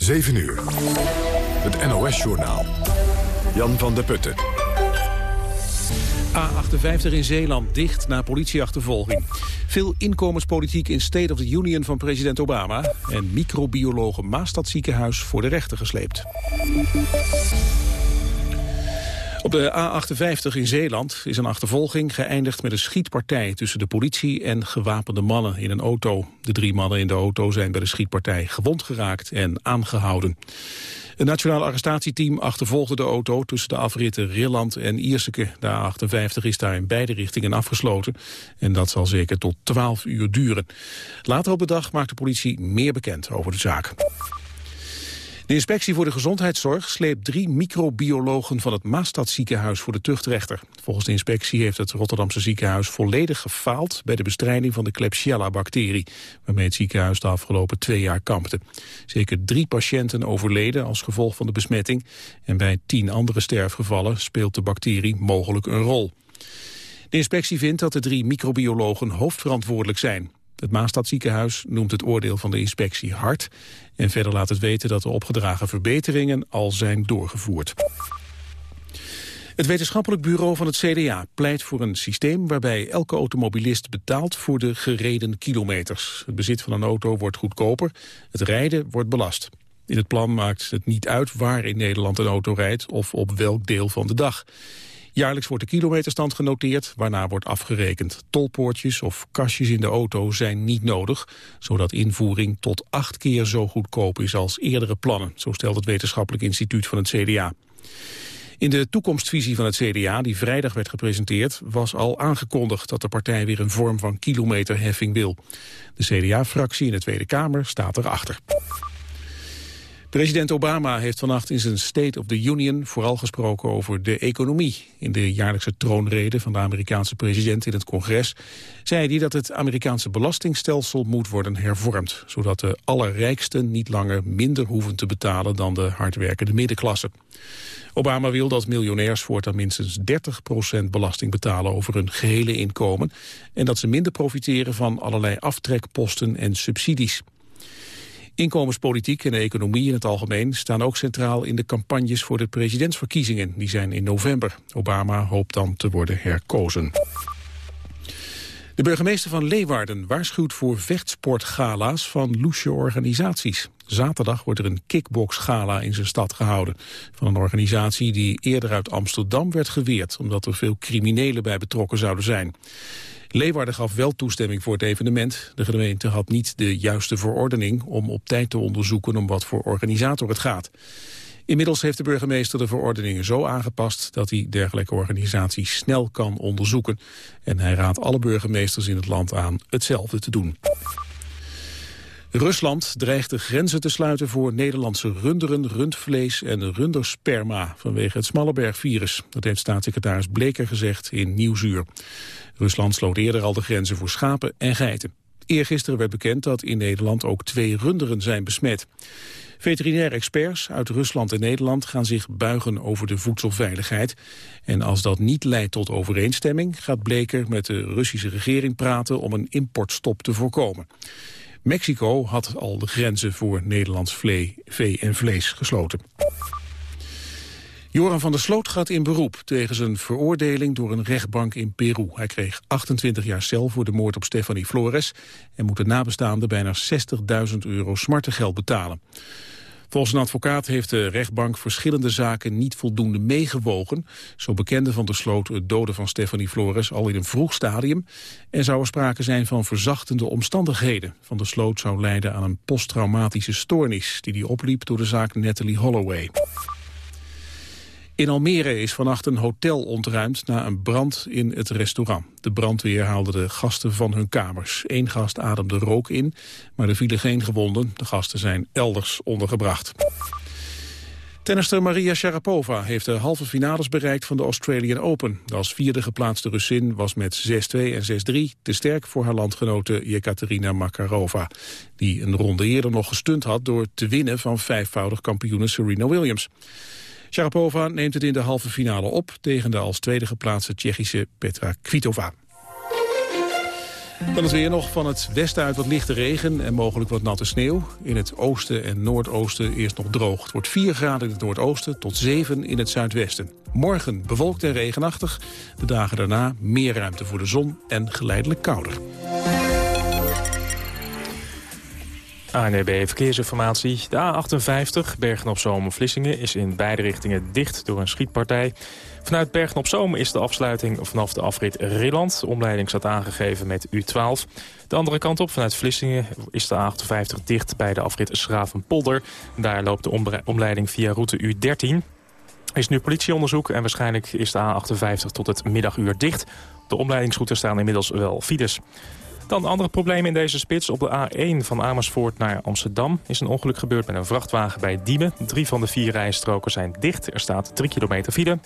7 uur. Het NOS-journaal. Jan van der Putten. A58 in Zeeland dicht na politieachtervolging. Veel inkomenspolitiek in State of the Union van president Obama... en microbiologe Maastad ziekenhuis voor de rechter gesleept. Op de A58 in Zeeland is een achtervolging geëindigd met een schietpartij tussen de politie en gewapende mannen in een auto. De drie mannen in de auto zijn bij de schietpartij gewond geraakt en aangehouden. Het nationale arrestatieteam achtervolgde de auto tussen de afritten Rilland en Ierseke. De A58 is daar in beide richtingen afgesloten en dat zal zeker tot 12 uur duren. Later op de dag maakt de politie meer bekend over de zaak. De inspectie voor de gezondheidszorg sleept drie microbiologen van het Maastadziekenhuis voor de tuchtrechter. Volgens de inspectie heeft het Rotterdamse ziekenhuis volledig gefaald bij de bestrijding van de Klebsiella-bacterie, waarmee het ziekenhuis de afgelopen twee jaar kampte. Zeker drie patiënten overleden als gevolg van de besmetting en bij tien andere sterfgevallen speelt de bacterie mogelijk een rol. De inspectie vindt dat de drie microbiologen hoofdverantwoordelijk zijn. Het Maastadziekenhuis noemt het oordeel van de inspectie hard... en verder laat het weten dat de opgedragen verbeteringen al zijn doorgevoerd. Het wetenschappelijk bureau van het CDA pleit voor een systeem waarbij elke automobilist betaalt voor de gereden kilometers. Het bezit van een auto wordt goedkoper, het rijden wordt belast. In het plan maakt het niet uit waar in Nederland een auto rijdt of op welk deel van de dag. Jaarlijks wordt de kilometerstand genoteerd, waarna wordt afgerekend. Tolpoortjes of kastjes in de auto zijn niet nodig, zodat invoering tot acht keer zo goedkoop is als eerdere plannen, zo stelt het Wetenschappelijk Instituut van het CDA. In de toekomstvisie van het CDA, die vrijdag werd gepresenteerd, was al aangekondigd dat de partij weer een vorm van kilometerheffing wil. De CDA-fractie in de Tweede Kamer staat erachter. President Obama heeft vannacht in zijn State of the Union vooral gesproken over de economie. In de jaarlijkse troonrede van de Amerikaanse president in het congres zei hij dat het Amerikaanse belastingstelsel moet worden hervormd, zodat de allerrijksten niet langer minder hoeven te betalen dan de hardwerkende middenklasse. Obama wil dat miljonairs voortaan minstens 30% belasting betalen over hun gehele inkomen en dat ze minder profiteren van allerlei aftrekposten en subsidies. Inkomenspolitiek en de economie in het algemeen staan ook centraal in de campagnes voor de presidentsverkiezingen. Die zijn in november. Obama hoopt dan te worden herkozen. De burgemeester van Leeuwarden waarschuwt voor vechtsportgala's van loesje organisaties. Zaterdag wordt er een kickboxgala in zijn stad gehouden. Van een organisatie die eerder uit Amsterdam werd geweerd... omdat er veel criminelen bij betrokken zouden zijn. Leeuwarden gaf wel toestemming voor het evenement. De gemeente had niet de juiste verordening om op tijd te onderzoeken om wat voor organisator het gaat. Inmiddels heeft de burgemeester de verordeningen zo aangepast dat hij dergelijke organisaties snel kan onderzoeken. En hij raadt alle burgemeesters in het land aan hetzelfde te doen. Rusland dreigt de grenzen te sluiten voor Nederlandse runderen, rundvlees en rundersperma vanwege het Smalleberg-virus. Dat heeft staatssecretaris Bleker gezegd in Nieuwsuur. Rusland sloot eerder al de grenzen voor schapen en geiten. Eergisteren werd bekend dat in Nederland ook twee runderen zijn besmet. Veterinair experts uit Rusland en Nederland gaan zich buigen over de voedselveiligheid. En als dat niet leidt tot overeenstemming, gaat Bleker met de Russische regering praten om een importstop te voorkomen. Mexico had al de grenzen voor Nederlands vee en vlees gesloten. Joran van der Sloot gaat in beroep tegen zijn veroordeling door een rechtbank in Peru. Hij kreeg 28 jaar cel voor de moord op Stefanie Flores... en moet de nabestaanden bijna 60.000 euro smartengeld betalen. Volgens een advocaat heeft de rechtbank verschillende zaken niet voldoende meegewogen. Zo bekende Van der Sloot het doden van Stefanie Flores al in een vroeg stadium... en zou er sprake zijn van verzachtende omstandigheden. Van der Sloot zou lijden aan een posttraumatische stoornis... die hij opliep door de zaak Natalie Holloway. In Almere is vannacht een hotel ontruimd na een brand in het restaurant. De brandweer haalde de gasten van hun kamers. Eén gast ademde rook in, maar er vielen geen gewonden. De gasten zijn elders ondergebracht. Tennister Maria Sharapova heeft de halve finales bereikt van de Australian Open. De als vierde geplaatste Russin was met 6-2 en 6-3 te sterk voor haar landgenote Jekaterina Makarova. Die een ronde eerder nog gestund had door te winnen van vijfvoudig kampioene Serena Williams. Sharapova neemt het in de halve finale op tegen de als tweede geplaatste Tsjechische Petra Kvitova. Dan het weer nog van het westen uit wat lichte regen en mogelijk wat natte sneeuw. In het oosten en noordoosten eerst nog droog. Het wordt 4 graden in het noordoosten tot 7 in het zuidwesten. Morgen bewolkt en regenachtig. De dagen daarna meer ruimte voor de zon en geleidelijk kouder. ANEB Verkeersinformatie. De A58 Bergen-op-Zoom-Vlissingen is in beide richtingen dicht door een schietpartij. Vanuit Bergen-op-Zoom is de afsluiting vanaf de afrit Rilland. De omleiding staat aangegeven met U12. De andere kant op, vanuit Vlissingen, is de A58 dicht bij de afrit Schravenpolder. Daar loopt de omleiding via route U13. Er is nu politieonderzoek en waarschijnlijk is de A58 tot het middaguur dicht. De omleidingsroute staan inmiddels wel files. Dan andere problemen in deze spits. Op de A1 van Amersfoort naar Amsterdam is een ongeluk gebeurd met een vrachtwagen bij Diemen. Drie van de vier rijstroken zijn dicht. Er staat 3 kilometer file.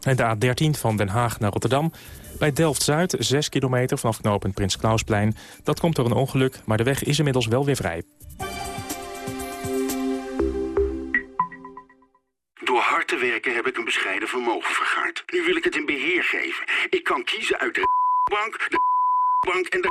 En de A13 van Den Haag naar Rotterdam. Bij Delft-Zuid, 6 kilometer vanaf knooppunt Prins Klausplein. Dat komt door een ongeluk, maar de weg is inmiddels wel weer vrij. Door hard te werken heb ik een bescheiden vermogen vergaard. Nu wil ik het in beheer geven. Ik kan kiezen uit de bank, de bank en de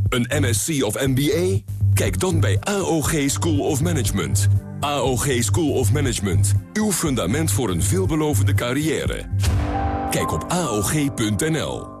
Een MSc of MBA? Kijk dan bij AOG School of Management. AOG School of Management. Uw fundament voor een veelbelovende carrière. Kijk op AOG.nl.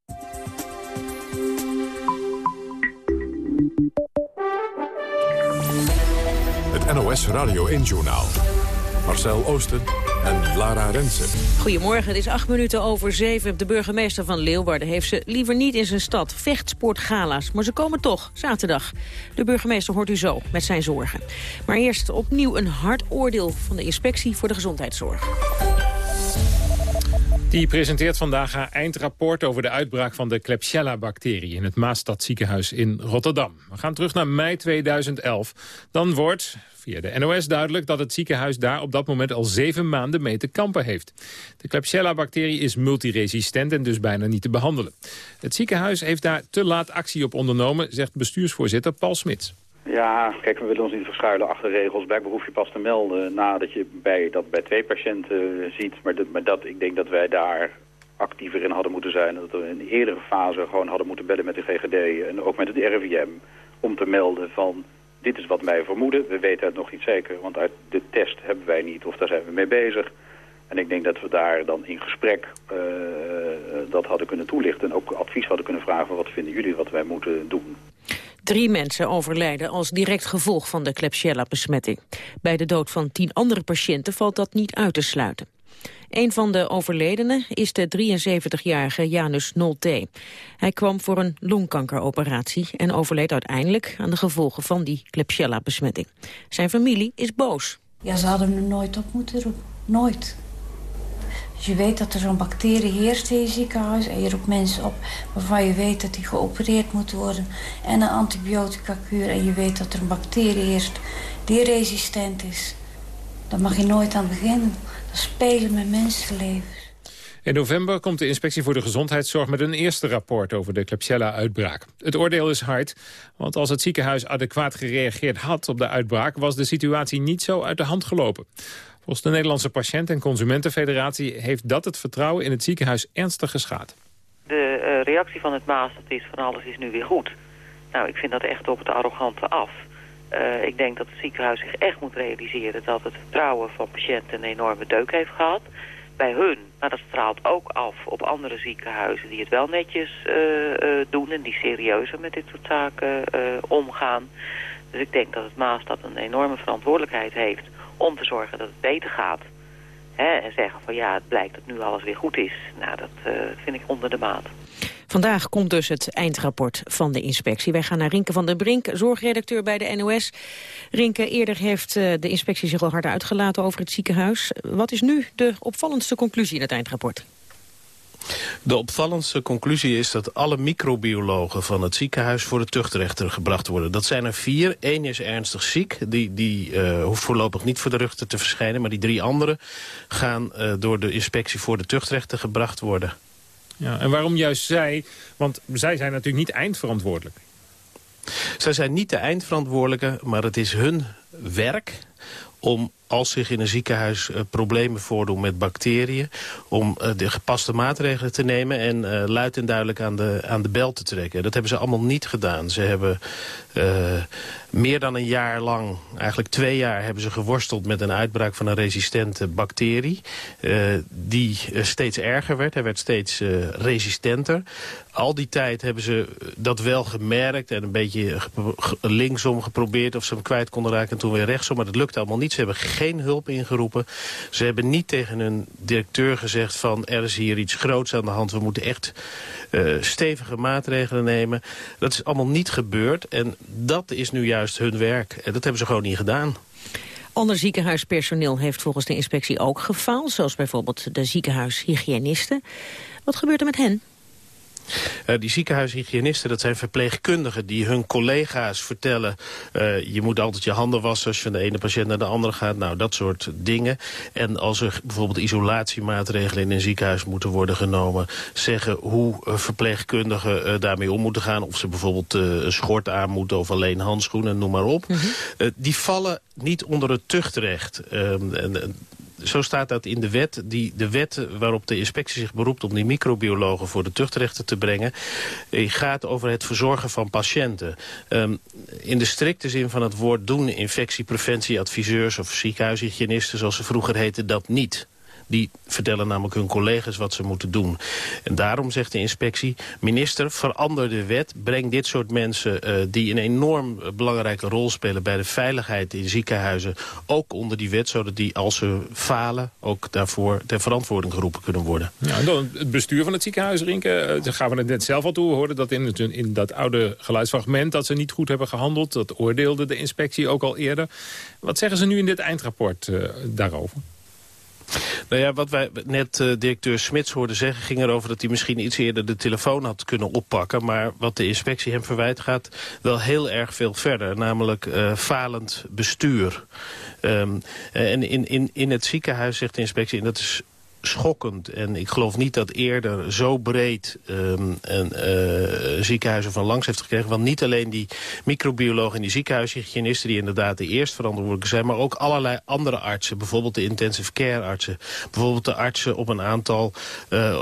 NOS Radio 1-journaal. Marcel Oosten en Lara Rensen. Goedemorgen, het is acht minuten over zeven. De burgemeester van Leeuwarden heeft ze liever niet in zijn stad. Vechtsportgala's, maar ze komen toch, zaterdag. De burgemeester hoort u zo met zijn zorgen. Maar eerst opnieuw een hard oordeel van de Inspectie voor de Gezondheidszorg. Die presenteert vandaag haar eindrapport over de uitbraak van de Klebsiella-bacterie in het Maastadziekenhuis in Rotterdam. We gaan terug naar mei 2011. Dan wordt via de NOS duidelijk dat het ziekenhuis daar op dat moment al zeven maanden mee te kampen heeft. De Klebsiella-bacterie is multiresistent en dus bijna niet te behandelen. Het ziekenhuis heeft daar te laat actie op ondernomen, zegt bestuursvoorzitter Paul Smits. Ja, kijk, we willen ons niet verschuilen achter regels. Blijkbaar hoef je pas te melden nadat je bij, dat bij twee patiënten ziet. Maar, dat, maar dat, ik denk dat wij daar actiever in hadden moeten zijn. Dat we in een eerdere fase gewoon hadden moeten bellen met de GGD en ook met het RIVM. Om te melden van, dit is wat wij vermoeden. We weten het nog niet zeker, want uit de test hebben wij niet of daar zijn we mee bezig. En ik denk dat we daar dan in gesprek uh, dat hadden kunnen toelichten. En ook advies hadden kunnen vragen wat vinden jullie wat wij moeten doen. Drie mensen overlijden als direct gevolg van de Klebsiella-besmetting. Bij de dood van tien andere patiënten valt dat niet uit te sluiten. Een van de overledenen is de 73-jarige Janus Nolte. Hij kwam voor een longkankeroperatie en overleed uiteindelijk aan de gevolgen van die Klebsiella-besmetting. Zijn familie is boos. Ja, ze hadden hem nooit op moeten roepen. Nooit. Je weet dat er zo'n bacterie heerst in je ziekenhuis... en je roept mensen op waarvan je weet dat die geopereerd moeten worden... en een antibiotica-kuur en je weet dat er een bacterie heerst die resistent is. Daar mag je nooit aan beginnen. Dat spelen met mensenlevens. In november komt de Inspectie voor de Gezondheidszorg met een eerste rapport over de Klebsiella-uitbraak. Het oordeel is hard, want als het ziekenhuis adequaat gereageerd had op de uitbraak, was de situatie niet zo uit de hand gelopen. Volgens de Nederlandse Patiënt- en Consumentenfederatie... heeft dat het vertrouwen in het ziekenhuis ernstig geschaad. De uh, reactie van het Maas is van alles is nu weer goed. Nou, ik vind dat echt op het arrogante af. Uh, ik denk dat het ziekenhuis zich echt moet realiseren dat het vertrouwen van patiënten een enorme deuk heeft gehad. Bij hun, maar dat straalt ook af op andere ziekenhuizen die het wel netjes uh, doen en die serieuzer met dit soort zaken omgaan. Dus ik denk dat het Maas een enorme verantwoordelijkheid heeft om te zorgen dat het beter gaat. Hè, en zeggen van ja, het blijkt dat nu alles weer goed is. Nou, dat vind ik onder de maat. Vandaag komt dus het eindrapport van de inspectie. Wij gaan naar Rinke van der Brink, zorgredacteur bij de NOS. Rinke, eerder heeft de inspectie zich al hard uitgelaten over het ziekenhuis. Wat is nu de opvallendste conclusie in het eindrapport? De opvallendste conclusie is dat alle microbiologen van het ziekenhuis voor de tuchtrechter gebracht worden. Dat zijn er vier. Eén is ernstig ziek. Die, die uh, hoeft voorlopig niet voor de rechter te verschijnen. Maar die drie anderen gaan uh, door de inspectie voor de tuchtrechter gebracht worden. Ja, en waarom juist zij? Want zij zijn natuurlijk niet eindverantwoordelijk. Zij zijn niet de eindverantwoordelijke, maar het is hun werk om als zich in een ziekenhuis uh, problemen voordoen met bacteriën... om uh, de gepaste maatregelen te nemen en uh, luid en duidelijk aan de, aan de bel te trekken. Dat hebben ze allemaal niet gedaan. Ze hebben meer dan een jaar lang, eigenlijk twee jaar... hebben ze geworsteld met een uitbraak van een resistente bacterie... die steeds erger werd. Hij werd steeds resistenter. Al die tijd hebben ze dat wel gemerkt en een beetje linksom geprobeerd... of ze hem kwijt konden raken en toen weer rechtsom. Maar dat lukte allemaal niet. Ze hebben geen hulp ingeroepen. Ze hebben niet tegen hun directeur gezegd van... er is hier iets groots aan de hand, we moeten echt uh, stevige maatregelen nemen. Dat is allemaal niet gebeurd en dat is nu juist hun werk. En dat hebben ze gewoon niet gedaan. Ander ziekenhuispersoneel heeft volgens de inspectie ook gefaald... zoals bijvoorbeeld de ziekenhuishygiënisten. Wat gebeurt er met hen? Uh, die ziekenhuishygiënisten, dat zijn verpleegkundigen die hun collega's vertellen... Uh, je moet altijd je handen wassen als je van de ene patiënt naar de andere gaat. Nou, dat soort dingen. En als er bijvoorbeeld isolatiemaatregelen in een ziekenhuis moeten worden genomen... zeggen hoe uh, verpleegkundigen daarmee om moeten gaan. Of ze bijvoorbeeld een schort aan moeten of alleen handschoenen, noem maar op. Mm -hmm. die vallen niet onder het tuchtrecht. Ehm, en, zo staat dat in de wet. Die, de wet waarop de inspectie zich beroept om die microbiologen voor de tuchtrechten te brengen... gaat over het verzorgen van patiënten. Um, in de strikte zin van het woord doen infectiepreventieadviseurs... of ziekenhuishygiënisten, zoals ze vroeger heten, dat niet. Die vertellen namelijk hun collega's wat ze moeten doen. En daarom zegt de inspectie, minister, verander de wet. Breng dit soort mensen uh, die een enorm belangrijke rol spelen... bij de veiligheid in ziekenhuizen ook onder die wet... zodat die, als ze falen, ook daarvoor ter verantwoording geroepen kunnen worden. Ja, en dan het bestuur van het ziekenhuis, Rinke, daar gaan we het net zelf al toe. We hoorden dat in, in dat oude geluidsfragment dat ze niet goed hebben gehandeld. Dat oordeelde de inspectie ook al eerder. Wat zeggen ze nu in dit eindrapport daarover? Nou ja, wat wij net uh, directeur Smits hoorden zeggen... ging erover dat hij misschien iets eerder de telefoon had kunnen oppakken. Maar wat de inspectie hem verwijt gaat wel heel erg veel verder. Namelijk uh, falend bestuur. Um, en in, in, in het ziekenhuis zegt de inspectie... en dat is schokkend. En ik geloof niet dat eerder zo breed um, een uh, ziekenhuizen van langs heeft gekregen. Want niet alleen die microbiologen en die ziekenhuishygiënisten... die inderdaad de eerst verantwoordelijke zijn... maar ook allerlei andere artsen. Bijvoorbeeld de intensive care artsen. Bijvoorbeeld de artsen op een aantal uh,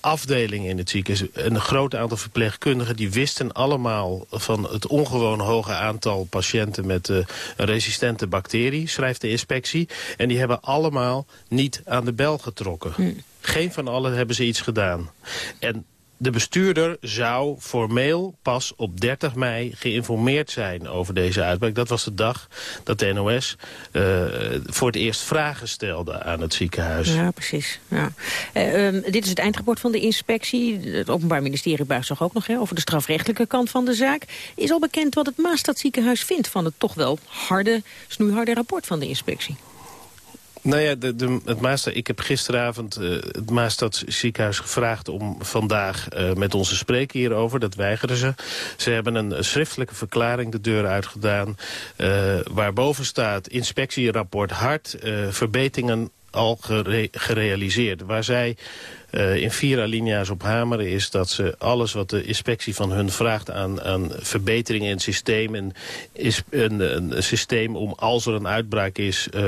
afdelingen in het ziekenhuis. Een groot aantal verpleegkundigen die wisten allemaal... van het ongewoon hoge aantal patiënten met uh, resistente bacterie... schrijft de inspectie. En die hebben allemaal niet aan de bel getrokken. Hm. Geen van allen hebben ze iets gedaan. En de bestuurder zou formeel pas op 30 mei geïnformeerd zijn over deze uitbraak. Dat was de dag dat de NOS uh, voor het eerst vragen stelde aan het ziekenhuis. Ja, precies. Ja. Uh, um, dit is het eindrapport van de inspectie. Het Openbaar Ministerie buigt zich ook nog hè, over de strafrechtelijke kant van de zaak. Is al bekend wat het Maastadziekenhuis vindt van het toch wel harde, snoeiharde rapport van de inspectie? Nou ja, het Maastad, ik heb gisteravond uh, het Maastad ziekenhuis gevraagd om vandaag uh, met onze spreken hierover. Dat weigeren ze. Ze hebben een schriftelijke verklaring de deur uitgedaan. Uh, waarboven staat inspectierapport hard, verbeteringen al gere gerealiseerd. Waar zij uh, in vier alinea's op hameren... is dat ze alles wat de inspectie van hun vraagt aan, aan verbeteringen in het systeem... en is een, een systeem om als er een uitbraak is uh,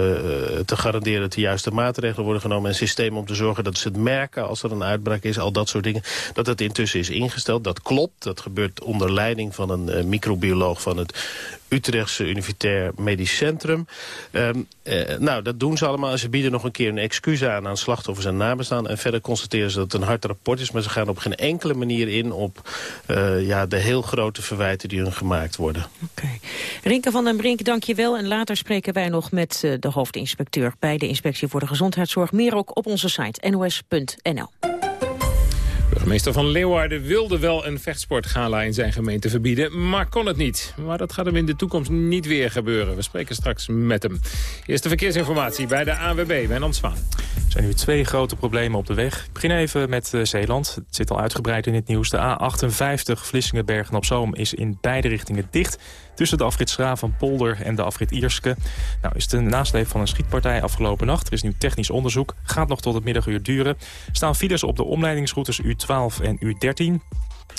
te garanderen... dat de juiste maatregelen worden genomen. Een systeem om te zorgen dat ze het merken als er een uitbraak is. Al dat soort dingen. Dat het intussen is ingesteld. Dat klopt. Dat gebeurt onder leiding van een uh, microbioloog van het Utrechtse Universitair Medisch Centrum. Um, eh, nou, dat doen ze allemaal. Ze bieden nog een keer een excuus aan aan slachtoffers en nabestaanden. En verder constateren ze dat het een hard rapport is. Maar ze gaan op geen enkele manier in op uh, ja, de heel grote verwijten die hun gemaakt worden. Oké. Rinke van den Brink, dank je wel. En later spreken wij nog met uh, de hoofdinspecteur bij de Inspectie voor de Gezondheidszorg. Meer ook op onze site nos.nl. Burgemeester van Leeuwarden wilde wel een vechtsportgala in zijn gemeente verbieden, maar kon het niet. Maar dat gaat hem in de toekomst niet weer gebeuren. We spreken straks met hem. Eerste verkeersinformatie bij de ANWB, Wijnand Zwaan. Er zijn nu twee grote problemen op de weg. Ik begin even met uh, Zeeland. Het zit al uitgebreid in het nieuws. De A58 Vlissingen-Bergen op Zoom is in beide richtingen dicht tussen de afrit van Polder en de afrit Ierske. Nou is het een nasleep van een schietpartij afgelopen nacht. Er is nu technisch onderzoek. Gaat nog tot het middaguur duren. Staan files op de omleidingsroutes U12 en U13.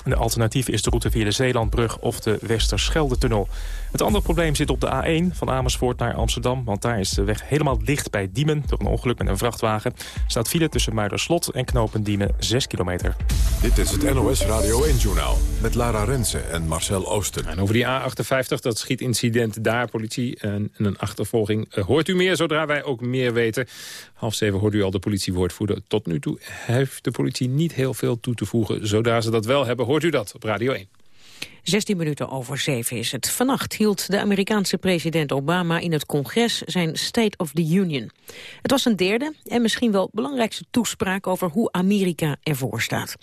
De alternatief is de route via de Zeelandbrug of de Westerschelde-tunnel. Het andere probleem zit op de A1 van Amersfoort naar Amsterdam... want daar is de weg helemaal dicht bij Diemen door een ongeluk met een vrachtwagen. Staat file tussen Muiderslot en Knopen Diemen 6 kilometer. Dit is het NOS Radio 1-journaal met Lara Rensen en Marcel Ooster. En over die A58, dat schietincident daar, politie en een achtervolging... Uh, hoort u meer zodra wij ook meer weten. Half zeven hoort u al de politiewoordvoerder. Tot nu toe heeft de politie niet heel veel toe te voegen. Zodra ze dat wel hebben, hoort u dat op Radio 1. 16 minuten over 7 is het. Vannacht hield de Amerikaanse president Obama in het congres zijn State of the Union. Het was een derde en misschien wel belangrijkste toespraak over hoe Amerika ervoor staat.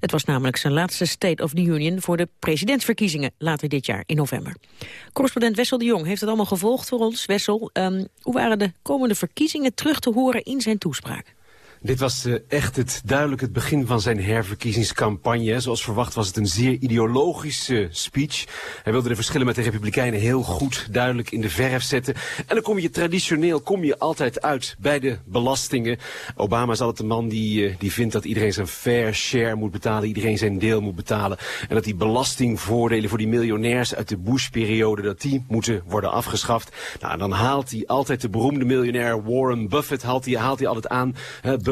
Het was namelijk zijn laatste State of the Union voor de presidentsverkiezingen later dit jaar in november. Correspondent Wessel de Jong heeft het allemaal gevolgd voor ons. Wessel, um, hoe waren de komende verkiezingen terug te horen in zijn toespraak? Dit was uh, echt het, duidelijk het begin van zijn herverkiezingscampagne. Zoals verwacht was het een zeer ideologische speech. Hij wilde de verschillen met de Republikeinen heel goed duidelijk in de verf zetten. En dan kom je traditioneel kom je altijd uit bij de belastingen. Obama is altijd een man die, uh, die vindt dat iedereen zijn fair share moet betalen. Iedereen zijn deel moet betalen. En dat die belastingvoordelen voor die miljonairs uit de Bush-periode... dat die moeten worden afgeschaft. Nou, dan haalt hij altijd de beroemde miljonair Warren Buffett... haalt hij, haalt hij altijd aan...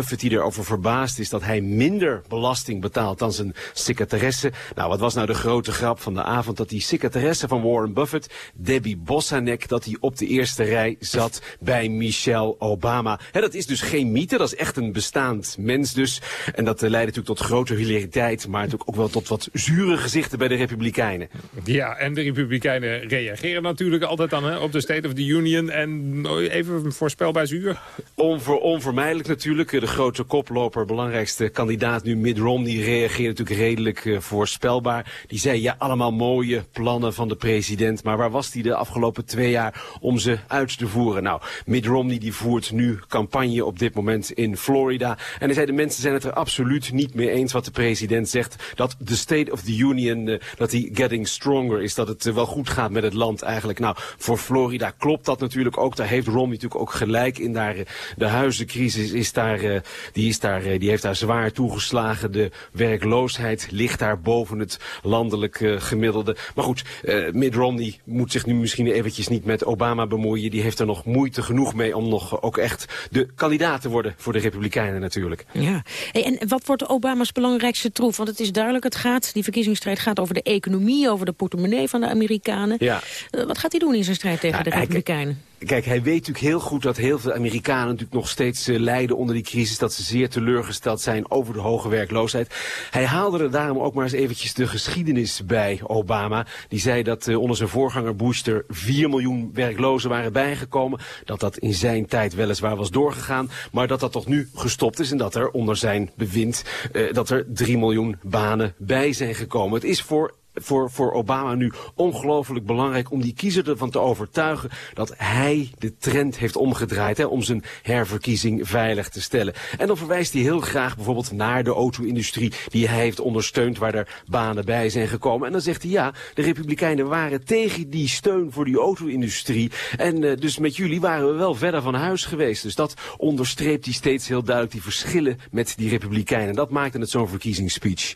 Buffett die erover verbaasd is dat hij minder belasting betaalt dan zijn secretaresse. Nou, wat was nou de grote grap van de avond? Dat die secretaresse van Warren Buffett, Debbie Bossanek, dat hij op de eerste rij zat bij Michelle Obama. He, dat is dus geen mythe, dat is echt een bestaand mens dus. En dat uh, leidde natuurlijk tot grote hilariteit, maar natuurlijk ook wel tot wat zure gezichten bij de Republikeinen. Ja, en de Republikeinen reageren natuurlijk altijd dan hè, op de State of the Union. En even voorspelbaar zuur? Onver, onvermijdelijk natuurlijk. De grote koploper, belangrijkste kandidaat nu, Mitt Romney, reageerde natuurlijk redelijk uh, voorspelbaar. Die zei, ja, allemaal mooie plannen van de president, maar waar was hij de afgelopen twee jaar om ze uit te voeren? Nou, Mitt Romney die voert nu campagne op dit moment in Florida. En hij zei, de mensen zijn het er absoluut niet mee eens wat de president zegt. Dat de State of the Union, uh, dat die getting stronger is, dat het uh, wel goed gaat met het land eigenlijk. Nou, voor Florida klopt dat natuurlijk ook. Daar heeft Romney natuurlijk ook gelijk in. Daar, de huizencrisis is daar die, is daar, die heeft daar zwaar toegeslagen. De werkloosheid ligt daar boven het landelijk uh, gemiddelde. Maar goed, Mitt Romney moet zich nu misschien eventjes niet met Obama bemoeien. Die heeft er nog moeite genoeg mee om nog ook echt de kandidaat te worden voor de Republikeinen natuurlijk. Ja, hey, en wat wordt Obama's belangrijkste troef? Want het is duidelijk, het gaat, die verkiezingsstrijd gaat over de economie, over de portemonnee van de Amerikanen. Ja. Uh, wat gaat hij doen in zijn strijd tegen ja, de Republikeinen? Kijk, hij weet natuurlijk heel goed dat heel veel Amerikanen natuurlijk nog steeds uh, lijden onder die crisis. Dat ze zeer teleurgesteld zijn over de hoge werkloosheid. Hij haalde er daarom ook maar eens eventjes de geschiedenis bij Obama. Die zei dat uh, onder zijn voorganger Bush er 4 miljoen werklozen waren bijgekomen. Dat dat in zijn tijd weliswaar was doorgegaan. Maar dat dat toch nu gestopt is. En dat er onder zijn bewind uh, dat er 3 miljoen banen bij zijn gekomen. Het is voor voor, voor Obama nu ongelooflijk belangrijk om die kiezer ervan te overtuigen dat hij de trend heeft omgedraaid hè, om zijn herverkiezing veilig te stellen. En dan verwijst hij heel graag bijvoorbeeld naar de auto-industrie die hij heeft ondersteund waar er banen bij zijn gekomen. En dan zegt hij ja, de Republikeinen waren tegen die steun voor die auto-industrie en uh, dus met jullie waren we wel verder van huis geweest. Dus dat onderstreept hij steeds heel duidelijk die verschillen met die Republikeinen. Dat maakte het zo'n verkiezingsspeech.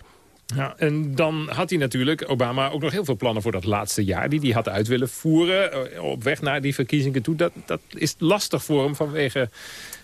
Ja, en dan had hij natuurlijk, Obama, ook nog heel veel plannen voor dat laatste jaar... die hij had uit willen voeren eh, op weg naar die verkiezingen toe. Dat, dat is lastig voor hem vanwege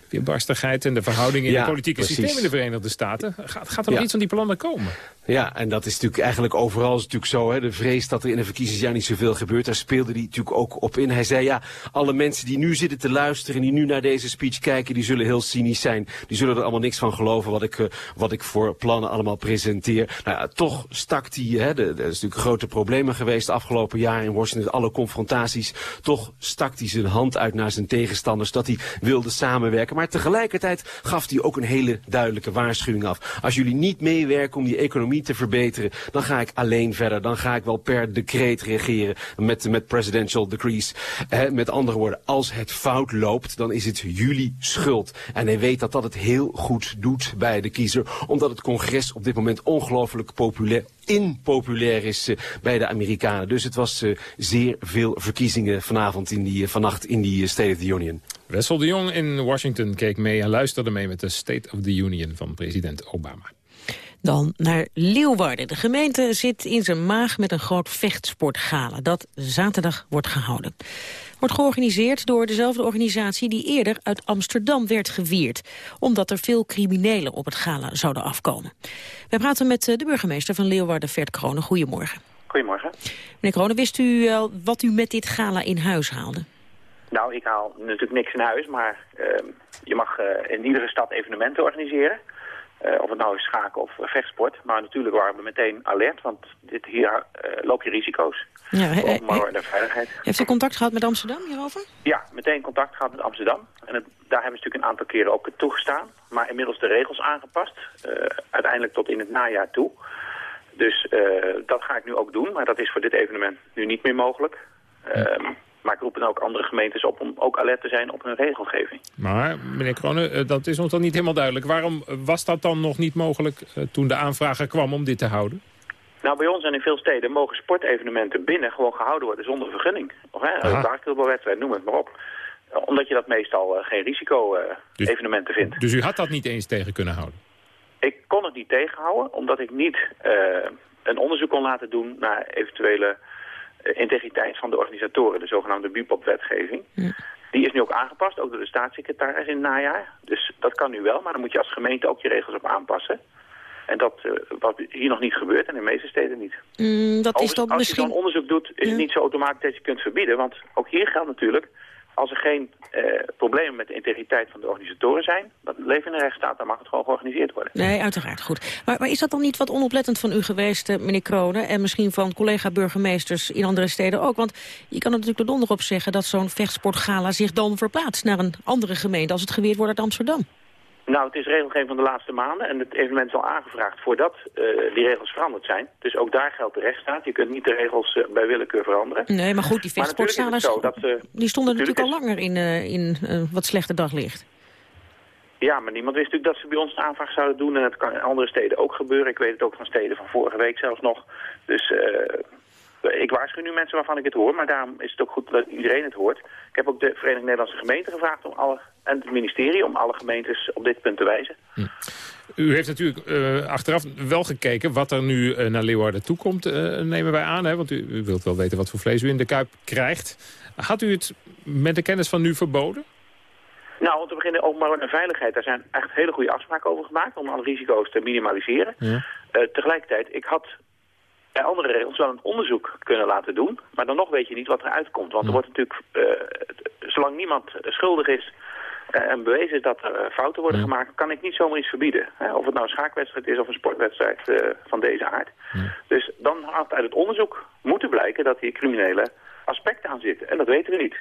weerbarstigheid en de verhoudingen in Ja, het politieke precies. systeem in de Verenigde Staten. Gaat, gaat er nog Ja. iets van die plannen komen? Ja, en dat is natuurlijk eigenlijk overal natuurlijk zo. Hè, de vrees dat er in een verkiezingsjaar niet zoveel gebeurt, daar speelde hij natuurlijk ook op in. Hij zei ja, alle mensen die nu zitten te luisteren, die nu naar deze speech kijken, die zullen heel cynisch zijn. Die zullen er allemaal niks van geloven wat ik, eh, wat ik voor plannen allemaal presenteer. Nou ja, toch stak hij, hè, er is natuurlijk grote problemen geweest de afgelopen jaar in Washington, alle confrontaties. Toch stak hij zijn hand uit naar zijn tegenstanders, dat hij wilde samenwerken. Maar tegelijkertijd gaf hij ook een hele duidelijke waarschuwing af. Als jullie niet meewerken om die economie te verbeteren, dan ga ik alleen verder. Dan ga ik wel per decreet regeren met, met presidential decrees. Met andere woorden, als het fout loopt, dan is het jullie schuld. En hij weet dat dat het heel goed doet bij de kiezer, omdat het congres op dit moment ongelooflijk populair impopulair is eh, bij de Amerikanen. Dus het was eh, zeer veel verkiezingen vanavond in die, eh, vannacht in die State of the Union. Wessel de Jong in Washington keek mee en luisterde mee met de State of the Union van president Obama. Dan naar Leeuwarden. De gemeente zit in zijn maag met een groot vechtsportgala... dat zaterdag wordt gehouden. Wordt georganiseerd door dezelfde organisatie die eerder uit Amsterdam werd gewierd. Omdat er veel criminelen op het gala zouden afkomen. Wij praten met eh, de burgemeester van Leeuwarden, Vert Kronen. Goedemorgen. Goedemorgen. Meneer Kronen, wist u al wat u met dit gala in huis haalde? Nou, ik haal natuurlijk niks in huis, maar ehm, je mag eh, in iedere stad evenementen organiseren. Eh, of het nou is schaken of eh, vechtsport. Maar natuurlijk waren we meteen alert, want dit, hier eh, loop je risico's. Ja, he- he- en veiligheid. heeft u contact gehad met Amsterdam hierover? Ja, meteen contact gehad met Amsterdam. En het- daar hebben ze natuurlijk een aantal keren ook toegestaan. Maar inmiddels de regels aangepast. uiteindelijk tot in het najaar toe. Dus dat ga ik nu ook doen. Maar dat is voor dit evenement nu niet meer mogelijk. Ehm, maar ik roep dan ook andere gemeentes op om ook alert te zijn op hun regelgeving. Maar, meneer Kronen, eh, dat is ons dan niet helemaal duidelijk. Waarom was dat dan nog niet mogelijk eh, toen de aanvraag er kwam om dit te houden? Nou, bij ons en in veel steden mogen sportevenementen binnen gewoon gehouden worden zonder vergunning. Of hè, basketbalwedstrijd, noem het maar op. Eh, Omdat je dat meestal eh, geen risico-evenementen vindt. Dus u had dat niet eens tegen kunnen houden? Ik kon het niet tegenhouden, omdat ik niet eh, een onderzoek kon laten doen naar eventuele eh, integriteit van de organisatoren, de zogenaamde BUPOP-wetgeving. Die is nu ook aangepast, ook door de staatssecretaris in het najaar. Dus dat kan nu wel, maar dan moet je als gemeente ook je regels op aanpassen. En dat eh, wat hier nog niet gebeurt en in de meeste steden niet. Mm, dat is dan als misschien... je zo'n onderzoek doet, is het niet zo automatisch dat je kunt verbieden. Want ook hier geldt natuurlijk, als er geen eh, problemen met de integriteit van de organisatoren zijn... dat leven in een rechtsstaat, dan mag het gewoon georganiseerd worden. Nee, uiteraard, goed. Maar, maar is dat dan niet wat onoplettend van u geweest, eh, meneer Kronen... en misschien van collega-burgemeesters in andere steden ook? Want je kan er natuurlijk de donder op zeggen dat zo'n vechtsportgala zich dan verplaatst... naar een andere gemeente als het geweerd wordt uit Amsterdam. Nou, het is regelgeving van de laatste maanden en het evenement is al aangevraagd voordat eh, die regels veranderd zijn. Dus ook daar geldt de rechtsstaat. Je kunt niet de regels eh, bij willekeur veranderen. Nee, maar goed, die vechtsportzalen eh, die stonden natuurlijk al langer in, in wat slechter daglicht. Ja, maar niemand wist natuurlijk dat ze bij ons een aanvraag zouden doen. En dat kan in andere steden ook gebeuren. Ik weet het ook van steden van vorige week zelfs nog. Dus ik waarschuw nu mensen waarvan ik het hoor. Maar daarom is het ook goed dat iedereen het hoort. Ik heb ook de Vereniging Nederlandse Gemeenten gevraagd om alle, en het ministerie om alle gemeentes op dit punt te wijzen. U heeft natuurlijk eh, achteraf wel gekeken wat er nu eh, naar Leeuwarden toekomt, eh, nemen wij aan. Hè? Want u, u wilt wel weten wat voor vlees u in de kuip krijgt. Had u het met de kennis van nu verboden? Nou, om te beginnen openbaar en veiligheid. Daar zijn echt hele goede afspraken over gemaakt om alle risico's te minimaliseren. Ja. Eh, tegelijkertijd, ik had bij andere regels wel een onderzoek kunnen laten doen. Maar dan nog weet je niet wat eruit komt. Want er wordt natuurlijk, eh, zolang niemand schuldig is eh, en bewezen is dat er eh, fouten worden gemaakt, kan ik niet zomaar iets verbieden. Of het nou een schaakwedstrijd is of een sportwedstrijd van deze aard. Dus dan had uit het onderzoek moeten blijken dat hier criminele aspecten aan zitten. En dat weten we niet.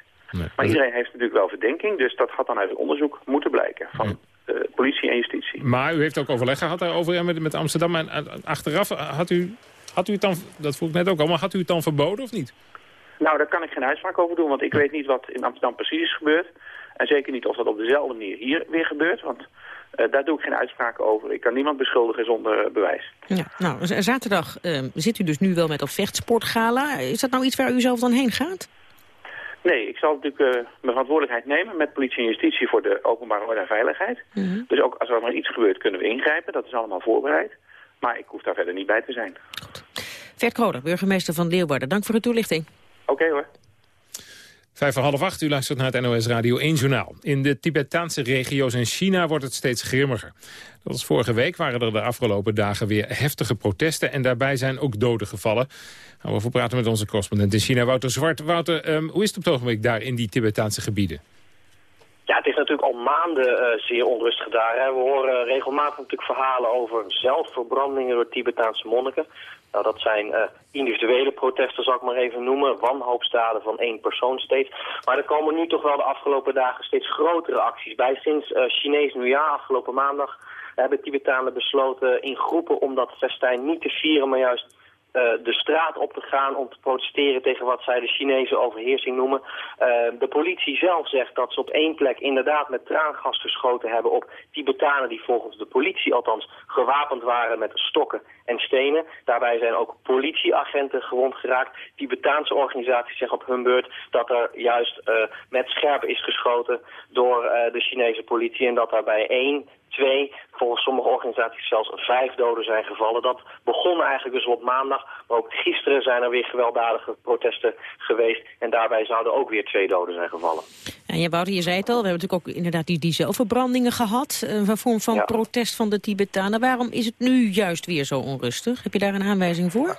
Maar iedereen heeft natuurlijk wel verdenking, dus dat had dan uit het onderzoek moeten blijken van politie en justitie. Maar u heeft ook overleg gehad daarover met, met Amsterdam. En achteraf had u Had u het dan, dat vroeg ik net ook al, maar had u het dan verboden of niet? Nou, daar kan ik geen uitspraak over doen, want ik weet niet wat in Amsterdam precies is gebeurd. En zeker niet of dat op dezelfde manier hier weer gebeurt, want uh, daar doe ik geen uitspraak over. Ik kan niemand beschuldigen zonder uh, bewijs. Ja, nou, zaterdag uh, zit u dus nu wel met dat vechtsportgala. Is dat nou iets waar u zelf dan heen gaat? Nee, ik zal natuurlijk mijn verantwoordelijkheid nemen met politie en justitie voor de openbare orde en veiligheid. -hmm. Dus ook als er maar iets gebeurt kunnen we ingrijpen. Dat is allemaal voorbereid. Maar ik hoef daar verder niet bij te zijn. Goed. Kroder, burgemeester van Leeuwarden. Dank voor de toelichting. Oké okay, hoor. Vijf voor half acht, u luistert naar het NOS Radio 1 Journaal. In de Tibetaanse regio's in China wordt het steeds grimmiger. Zoals vorige week waren er de afgelopen dagen weer heftige protesten... en daarbij zijn ook doden gevallen. Gaan we over praten met onze correspondent in China, Wouter Zwart. Wouter, um, hoe is het op het ogenblik daar in die Tibetaanse gebieden? Ja, het is natuurlijk al maanden uh, zeer onrustig daar. Hè. We horen regelmatig natuurlijk verhalen over zelfverbrandingen door Tibetaanse monniken. Nou, dat zijn uh, individuele protesten, zal ik maar even noemen. Wanhoopstaden van één persoon steeds. Maar er komen nu toch wel de afgelopen dagen steeds grotere acties bij. Sinds uh, Chinees nieuwjaar, afgelopen maandag, hebben Tibetanen besloten in groepen om dat festijn niet te vieren, maar juist de straat op te gaan om te protesteren tegen wat zij de Chinese overheersing noemen. Uh, de politie zelf zegt dat ze op één plek inderdaad met traangas geschoten hebben op Tibetanen die volgens de politie althans gewapend waren met stokken en stenen. Daarbij zijn ook politieagenten gewond geraakt. Tibetaanse organisaties zeggen op hun beurt dat er juist uh, met scherp is geschoten door de Chinese politie en dat daarbij één twee, volgens sommige organisaties zelfs vijf doden zijn gevallen. Dat begon eigenlijk dus op maandag, maar ook gisteren zijn er weer gewelddadige protesten geweest. En daarbij zouden ook weer twee doden zijn gevallen. En je, Wouter, je zei het al, we hebben natuurlijk ook inderdaad die, die zelfverbrandingen gehad. Een vorm van ja. protest van de Tibetanen. Waarom is het nu juist weer zo onrustig? Heb je daar een aanwijzing voor?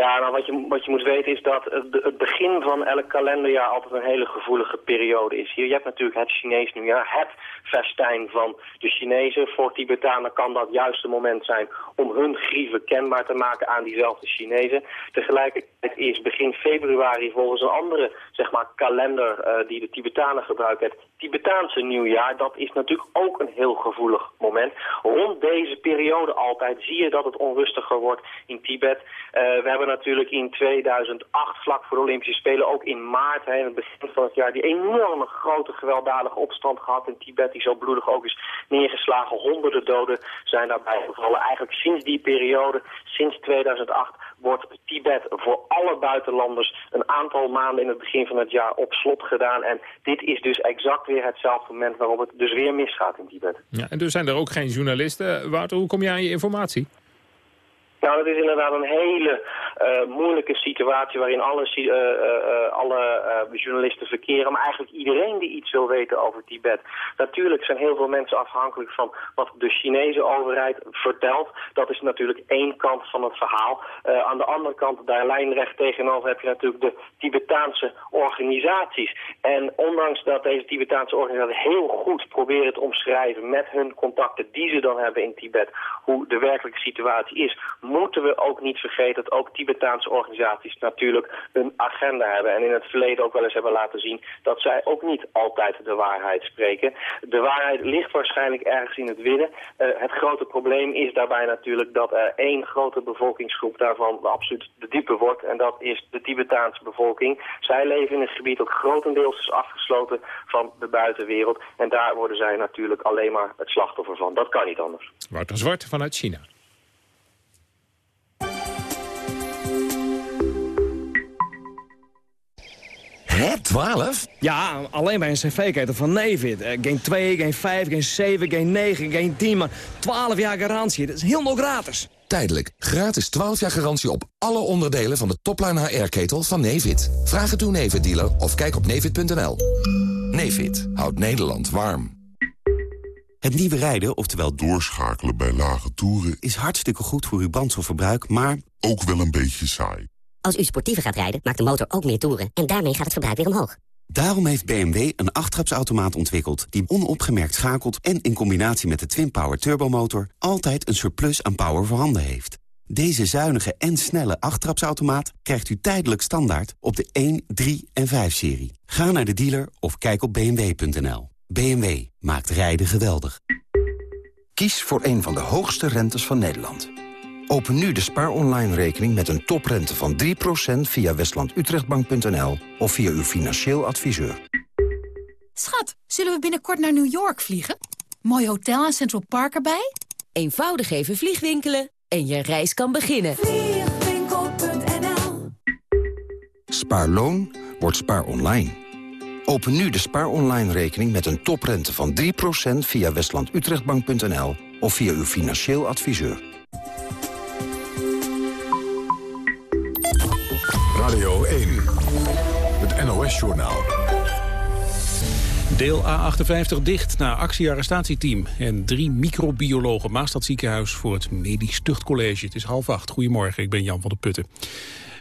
Ja, nou wat je, wat je moet weten is dat het begin van elk kalenderjaar altijd een hele gevoelige periode is. Hier, je hebt natuurlijk het Chinees nieuwjaar, het festijn van de Chinezen. Voor Tibetanen kan dat juist het moment zijn om hun grieven kenbaar te maken aan diezelfde Chinezen. Tegelijkertijd is begin februari volgens een andere zeg maar, kalender uh, die de Tibetanen gebruiken, het Tibetaanse nieuwjaar. Dat is natuurlijk ook een heel gevoelig moment. Rond deze periode altijd zie je dat het onrustiger wordt in Tibet. Uh, we hebben natuurlijk in 2008, vlak voor de Olympische Spelen, ook in maart, hè, in het begin van het jaar, die enorme grote gewelddadige opstand gehad in Tibet, die zo bloedig ook is neergeslagen. Honderden doden zijn daarbij gevallen. Eigenlijk sinds die periode, sinds 2008, wordt Tibet voor alle buitenlanders een aantal maanden in het begin van het jaar op slot gedaan. En dit is dus exact weer hetzelfde moment waarop het dus weer misgaat in Tibet. Ja, en dus zijn er ook geen journalisten. Wouter, hoe kom je aan je informatie? Nou, dat is inderdaad een hele uh, moeilijke situatie waarin alle, uh, uh, alle journalisten verkeren. Maar eigenlijk iedereen die iets wil weten over Tibet. Natuurlijk zijn heel veel mensen afhankelijk van wat de Chinese overheid vertelt. Dat is natuurlijk één kant van het verhaal. aan de andere kant, daar lijnrecht tegenover, heb je natuurlijk de Tibetaanse organisaties. En ondanks dat deze Tibetaanse organisaties heel goed proberen te omschrijven met hun contacten die ze dan hebben in Tibet, hoe de werkelijke situatie is, moeten we ook niet vergeten dat ook Tibetaanse organisaties natuurlijk een agenda hebben. En in het verleden ook wel eens hebben laten zien dat zij ook niet altijd de waarheid spreken. De waarheid ligt waarschijnlijk ergens in het midden. Uh, het grote probleem is daarbij natuurlijk dat er één grote bevolkingsgroep daarvan absoluut de diepe wordt. En dat is de Tibetaanse bevolking. Zij leven in een gebied dat grotendeels is afgesloten van de buitenwereld. En daar worden zij natuurlijk alleen maar het slachtoffer van. Dat kan niet anders. Wouter Zwart vanuit China. Hè, 12? Ja, alleen bij een cv-ketel van Nevid. Uh, geen 2, geen 5, geen 7, geen 9, geen 10, maar 12 jaar garantie. Dat is helemaal gratis. Tijdelijk. Gratis 12 jaar garantie op alle onderdelen van de topline HR-ketel van Nevid. Vraag het uw Nevid-dealer of kijk op nevid.nl. Nevid houdt Nederland warm. Het nieuwe rijden, oftewel doorschakelen bij lage toeren... is hartstikke goed voor uw brandstofverbruik, maar... ook wel een beetje saai. Als u sportiever gaat rijden, maakt de motor ook meer toeren. En daarmee gaat het verbruik weer omhoog. Daarom heeft BMW een achttrapsautomaat ontwikkeld... die onopgemerkt schakelt en in combinatie met de Twin-Power turbomotor... altijd een surplus aan power voorhanden heeft. Deze zuinige en snelle achttrapsautomaat krijgt u tijdelijk standaard... op de 1, 3 en 5-serie. Ga naar de dealer of kijk op bmw.nl. BMW maakt rijden geweldig. Kies voor een van de hoogste rentes van Nederland. Open nu de Spaar Online rekening met een toprente van 3% via westlandutrechtbank.nl of via uw financieel adviseur. Schat, zullen we binnenkort naar New York vliegen? Mooi hotel en Central Park erbij? Eenvoudig even vliegwinkelen en je reis kan beginnen. Vliegwinkel.nl Spaarloon wordt Spaar Online. Open nu de Spaar Online rekening met een toprente van 3% via westlandutrechtbank.nl of via uw financieel adviseur. NOS-journaal. Deel A58 dicht na actie-arrestatieteam. En drie microbiologen Maastad ziekenhuis voor het Medisch Tuchtcollege. Het is half acht. Goedemorgen, ik ben Jan van der Putten.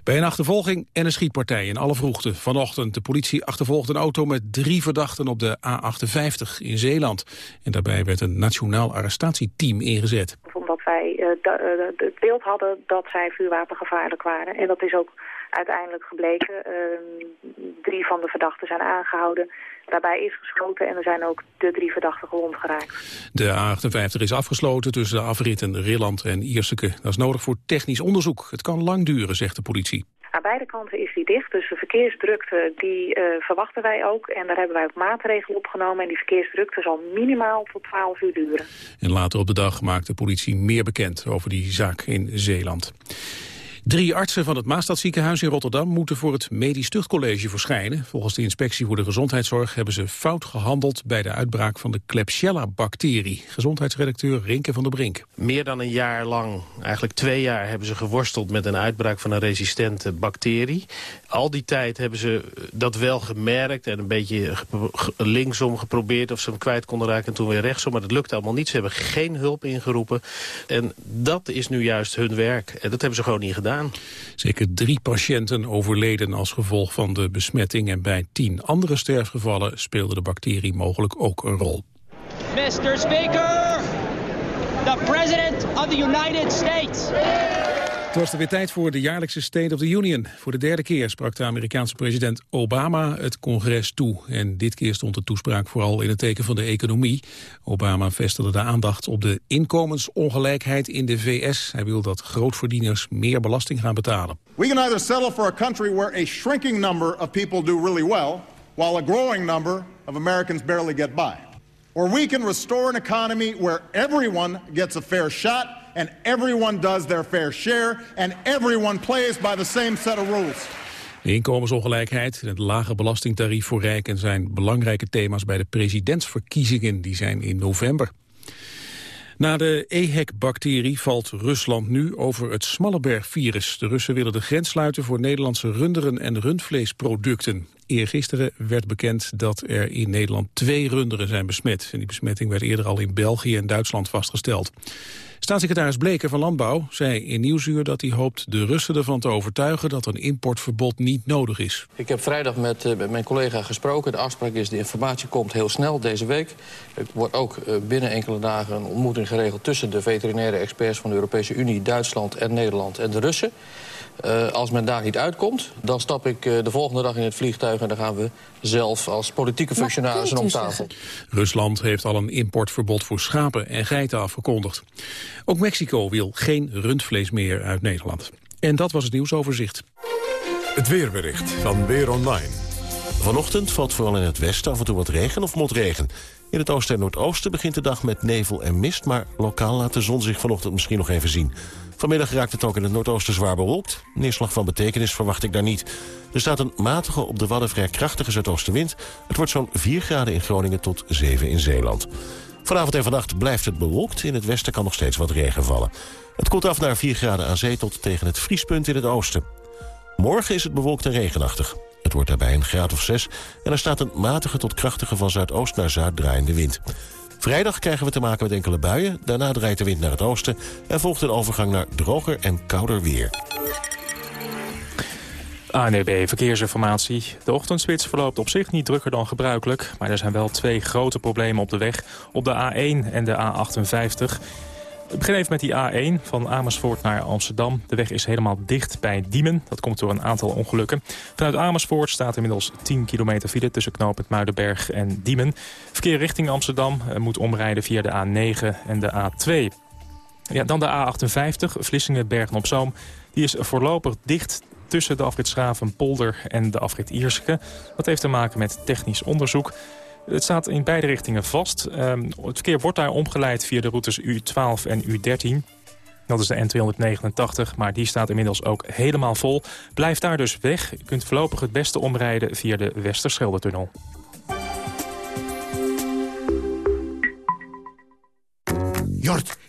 Bij een achtervolging en een schietpartij in alle vroegte. Vanochtend de politie achtervolgde een auto met drie verdachten op de A58 in Zeeland. En daarbij werd een nationaal arrestatieteam ingezet. Omdat wij uh, het beeld hadden dat zij vuurwapengevaarlijk waren. En dat is ook uiteindelijk gebleken. Uh, drie van de verdachten zijn aangehouden. Daarbij is geschoten en er zijn ook de drie verdachten gewond geraakt. De A58 is afgesloten tussen de afritten Rilland en Ierseke. Dat is nodig voor technisch onderzoek. Het kan lang duren, zegt de politie. Aan beide kanten is die dicht, dus de verkeersdrukte die uh, verwachten wij ook. En daar hebben wij ook maatregelen opgenomen. En die verkeersdrukte zal minimaal tot 12 uur duren. En later op de dag maakt de politie meer bekend over die zaak in Zeeland. Drie artsen van het Maastadziekenhuis in Rotterdam moeten voor het Medisch Tuchtcollege verschijnen. Volgens de Inspectie voor de Gezondheidszorg hebben ze fout gehandeld bij de uitbraak van de Klebsiella-bacterie. Gezondheidsredacteur Rinke van der Brink. Meer dan een jaar lang, eigenlijk twee jaar, hebben ze geworsteld met een uitbraak van een resistente bacterie. Al die tijd hebben ze dat wel gemerkt en een beetje linksom geprobeerd of ze hem kwijt konden raken en toen weer rechtsom. Maar dat lukte allemaal niet. Ze hebben geen hulp ingeroepen. En dat is nu juist hun werk. En dat hebben ze gewoon niet gedaan. Zeker drie patiënten overleden als gevolg van de besmetting... en bij tien andere sterfgevallen speelde de bacterie mogelijk ook een rol. Mr. Speaker, the President of the United States. Het was er weer tijd voor de jaarlijkse State of the Union. Voor de derde keer sprak de Amerikaanse president Obama het congres toe. En dit keer stond de toespraak vooral in het teken van de economie. Obama vestigde de aandacht op de inkomensongelijkheid in de VS. Hij wil dat grootverdieners meer belasting gaan betalen. We can either settle for a country where a shrinking number of people do really well... while a growing number of Americans barely get by. Or we can restore an economy where everyone gets a fair shot and everyone does their fair share and everyone plays by the same set of rules. De inkomensongelijkheid en het lage belastingtarief voor rijken zijn belangrijke thema's bij de presidentsverkiezingen. Die zijn in november. Na de EHEC-bacterie valt Rusland nu over het Smalleberg-virus. De Russen willen de grens sluiten voor Nederlandse runderen en rundvleesproducten. Eergisteren werd bekend dat er in Nederland twee runderen zijn besmet. En die besmetting werd eerder al in België en Duitsland vastgesteld. Staatssecretaris Bleker van Landbouw zei in Nieuwsuur dat hij hoopt de Russen ervan te overtuigen dat een importverbod niet nodig is. Ik heb vrijdag met, uh, met mijn collega gesproken. De afspraak is, de informatie komt heel snel deze week. Er wordt ook uh, binnen enkele dagen een ontmoeting geregeld tussen de veterinaire experts van de Europese Unie, Duitsland en Nederland en de Russen. Uh, als men daar niet uitkomt, dan stap ik uh, de volgende dag in het vliegtuig... en dan gaan we zelf als politieke functionarissen om tafel. Rusland heeft al een importverbod voor schapen en geiten afgekondigd. Ook Mexico wil geen rundvlees meer uit Nederland. En dat was het nieuwsoverzicht. Het weerbericht van Weer Online. Vanochtend valt vooral in het westen af en toe wat regen of motregen. In het oosten en noordoosten begint de dag met nevel en mist... maar lokaal laat de zon zich vanochtend misschien nog even zien. Vanmiddag raakt het ook in het noordoosten zwaar bewolkt. Neerslag van betekenis verwacht ik daar niet. Er staat een matige, op de Wadden vrij krachtige zuidoostenwind. Het wordt zo'n 4 graden in Groningen tot 7 in Zeeland. Vanavond en vannacht blijft het bewolkt. In het westen kan nog steeds wat regen vallen. Het koelt af naar 4 graden aan zee tot tegen het vriespunt in het oosten. Morgen is het bewolkt en regenachtig. Het wordt daarbij een graad of 6 en er staat een matige tot krachtige van zuidoost naar zuid draaiende wind. Vrijdag krijgen we te maken met enkele buien. Daarna draait de wind naar het oosten en volgt een overgang naar droger en kouder weer. ANEB Verkeersinformatie. De ochtendspits verloopt op zich niet drukker dan gebruikelijk. Maar er zijn wel twee grote problemen op de weg. Op de A1 en de A58. Ik begin even met die A1 van Amersfoort naar Amsterdam. De weg is helemaal dicht bij Diemen. Dat komt door een aantal ongelukken. Vanuit Amersfoort staat inmiddels 10 kilometer file... tussen knooppunt Muidenberg en Diemen. Verkeer richting Amsterdam moet omrijden via de A9 en de A2. Ja, dan de A58, Vlissingen-Bergen-op-Zoom. Die is voorlopig dicht tussen de afrit Schravenpolder en de afrit Ierseke. Dat heeft te maken met technisch onderzoek. Het staat in beide richtingen vast. Ehm, het verkeer wordt daar omgeleid via de routes U12 en U13. Dat is de N289, maar die staat inmiddels ook helemaal vol. Blijf daar dus weg. U kunt voorlopig het beste omrijden via de Westerschelde-tunnel. Jort,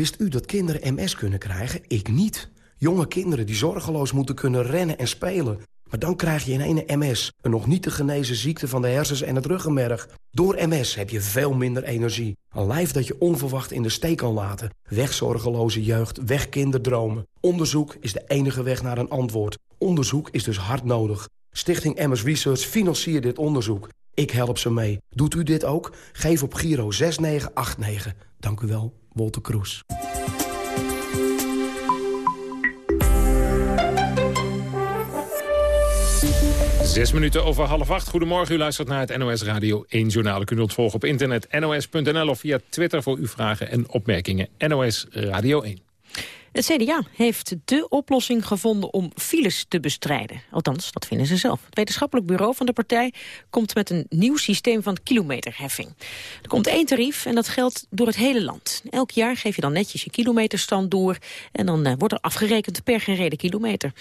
Wist u dat kinderen MS kunnen krijgen? Ik niet. Jonge kinderen die zorgeloos moeten kunnen rennen en spelen. Maar dan krijg je in ene MS, een nog niet te genezen ziekte van de hersens en het ruggenmerg. Door MS heb je veel minder energie. Een lijf dat je onverwacht in de steek kan laten. Weg zorgeloze jeugd, weg kinderdromen. Onderzoek is de enige weg naar een antwoord. Onderzoek is dus hard nodig. Stichting MS Research financiert dit onderzoek. Ik help ze mee. Doet u dit ook? Geef op Giro 6989. Dank u wel. Wolter Kroes. Zes minuten over half acht. Goedemorgen, u luistert naar het NOS Radio 1 Journaal. U kunt ons volgen op internet nos.nl of via Twitter voor uw vragen en opmerkingen. NOS Radio 1. Het CDA heeft de oplossing gevonden om files te bestrijden. Althans, dat vinden ze zelf. Het wetenschappelijk bureau van de partij komt met een nieuw systeem van kilometerheffing. Er komt één tarief en dat geldt door het hele land. Elk jaar geef je dan netjes je kilometerstand door... en dan uh, wordt er afgerekend per gereden kilometer.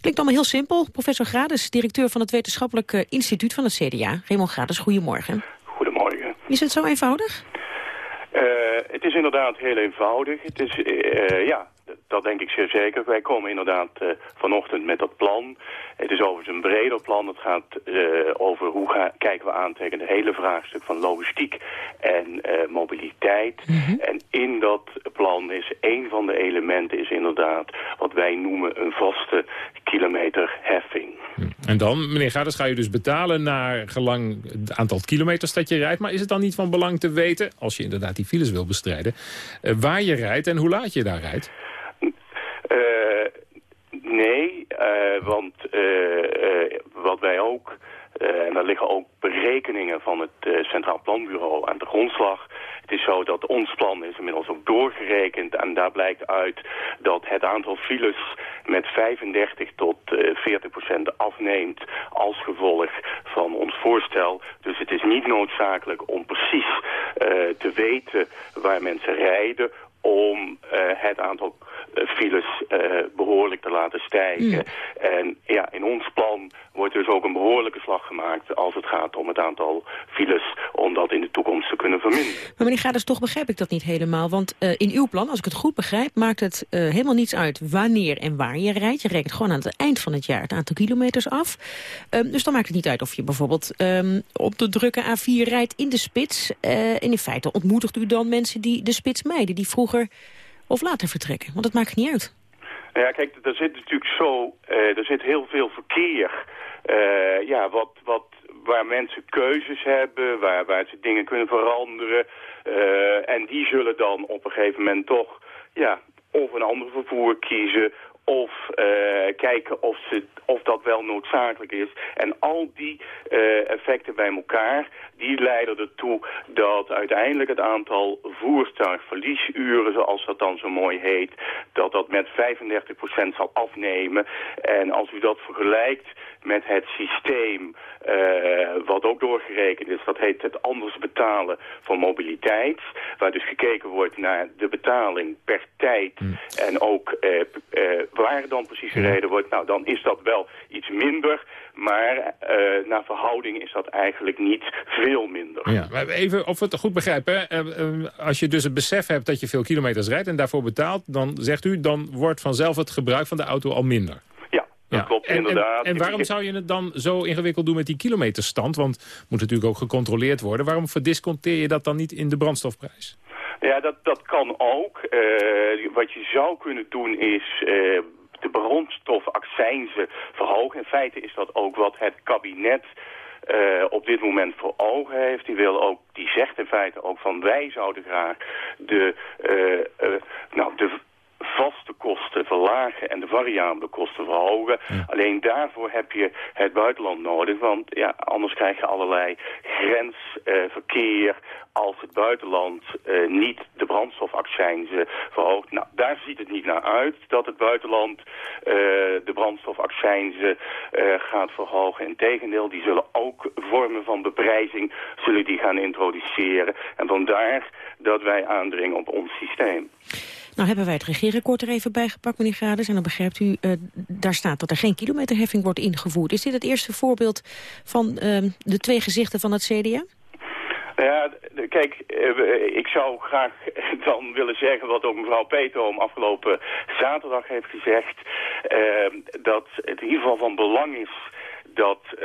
Klinkt allemaal heel simpel. Professor Grades, directeur van het wetenschappelijk uh, instituut van het CDA. Raymond Grades, goedemorgen. Goedemorgen. Is het zo eenvoudig? Uh, het is inderdaad heel eenvoudig. Het is, ja, dat denk ik zeer zeker. Wij komen inderdaad uh, vanochtend met dat plan. Het is overigens een breder plan. Het gaat uh, over hoe ga, kijken we aan tegen het hele vraagstuk van logistiek en uh, mobiliteit. Mm -hmm. En in dat plan is een van de elementen is inderdaad wat wij noemen een vaste kilometerheffing. En dan, meneer Gades, ga je dus betalen naar gelang het aantal kilometers dat je rijdt. Maar is het dan niet van belang te weten, als je inderdaad die files wil bestrijden, waar je rijdt en hoe laat je daar rijdt? Uh, nee, uh, want uh, wat wij ook, en daar liggen ook berekeningen van het Centraal Planbureau aan de grondslag. Het is zo dat ons plan is inmiddels ook doorgerekend en daar blijkt uit dat het aantal files met 35 tot 40 procent afneemt als gevolg van ons voorstel. Dus het is niet noodzakelijk om precies te weten waar mensen rijden om het aantal files uh, behoorlijk te laten stijgen. Mm. En ja, in ons plan wordt dus ook een behoorlijke slag gemaakt als het gaat om het aantal files, om dat in de toekomst te kunnen verminderen. Maar meneer Gades, toch begrijp ik dat niet helemaal, want uh, in uw plan, als ik het goed begrijp, maakt het uh, helemaal niets uit wanneer en waar je rijdt. Je rekent gewoon aan het eind van het jaar het aantal kilometers af. Um, dus dan maakt het niet uit of je bijvoorbeeld um, op de drukke A4 rijdt in de spits. en in feite ontmoedigt u dan mensen die de spits mijden, die of later vertrekken? Want dat maakt niet uit. Nou ja, kijk, er zit natuurlijk zo, uh, er zit heel veel verkeer. Uh, ja, wat, wat, waar mensen keuzes hebben, waar, waar ze dingen kunnen veranderen. Uh, en die zullen dan op een gegeven moment toch, ja, of een ander vervoer kiezen of uh, kijken of, of dat wel noodzakelijk is. En al die uh, effecten bij elkaar, die leiden ertoe dat uiteindelijk het aantal voertuigverliesuren, zoals dat dan zo mooi heet, dat dat met 35% zal afnemen. En als u dat vergelijkt met het systeem uh, wat ook doorgerekend is, dat heet het anders betalen van mobiliteit, waar dus gekeken wordt naar de betaling per tijd mm. en ook uh, uh, waar dan precies gereden wordt, nou dan is dat wel iets minder, maar uh, naar verhouding is dat eigenlijk niet veel minder. Ja, maar even of we het goed begrijpen, hè? als je dus het besef hebt dat je veel kilometers rijdt en daarvoor betaalt, dan zegt u, dan wordt vanzelf het gebruik van de auto al minder. Dat ja. klopt en, inderdaad. En, en waarom zou je het dan zo ingewikkeld doen met die kilometerstand? Want het moet natuurlijk ook gecontroleerd worden. Waarom verdisconteer je dat dan niet in de brandstofprijs? Ja, dat, dat kan ook. wat je zou kunnen doen is de brandstofaccijnzen verhogen. In feite is dat ook wat het kabinet uh, op dit moment voor ogen heeft. Die, wil ook, die zegt in feite ook van wij zouden graag de, uh, uh, nou, de verlagen en de variabele kosten verhogen. Alleen daarvoor heb je het buitenland nodig, want ja, anders krijg je allerlei grensverkeer als het buitenland uh, niet de brandstofaccijnzen verhoogt. Nou, daar ziet het niet naar uit dat het buitenland uh, de brandstofaccijnzen uh, gaat verhogen. Integendeel, die zullen ook vormen van beprijzing zullen die gaan introduceren. En vandaar dat wij aandringen op ons systeem. Nou hebben wij het regeerakkoord er even bijgepakt, meneer Grades. En dan begrijpt u, uh, daar staat dat er geen kilometerheffing wordt ingevoerd. Is dit het eerste voorbeeld van uh, de twee gezichten van het CDA? Ja, kijk, uh, ik zou graag dan willen zeggen wat ook mevrouw Peetoom afgelopen zaterdag heeft gezegd. dat het in ieder geval van belang is dat uh,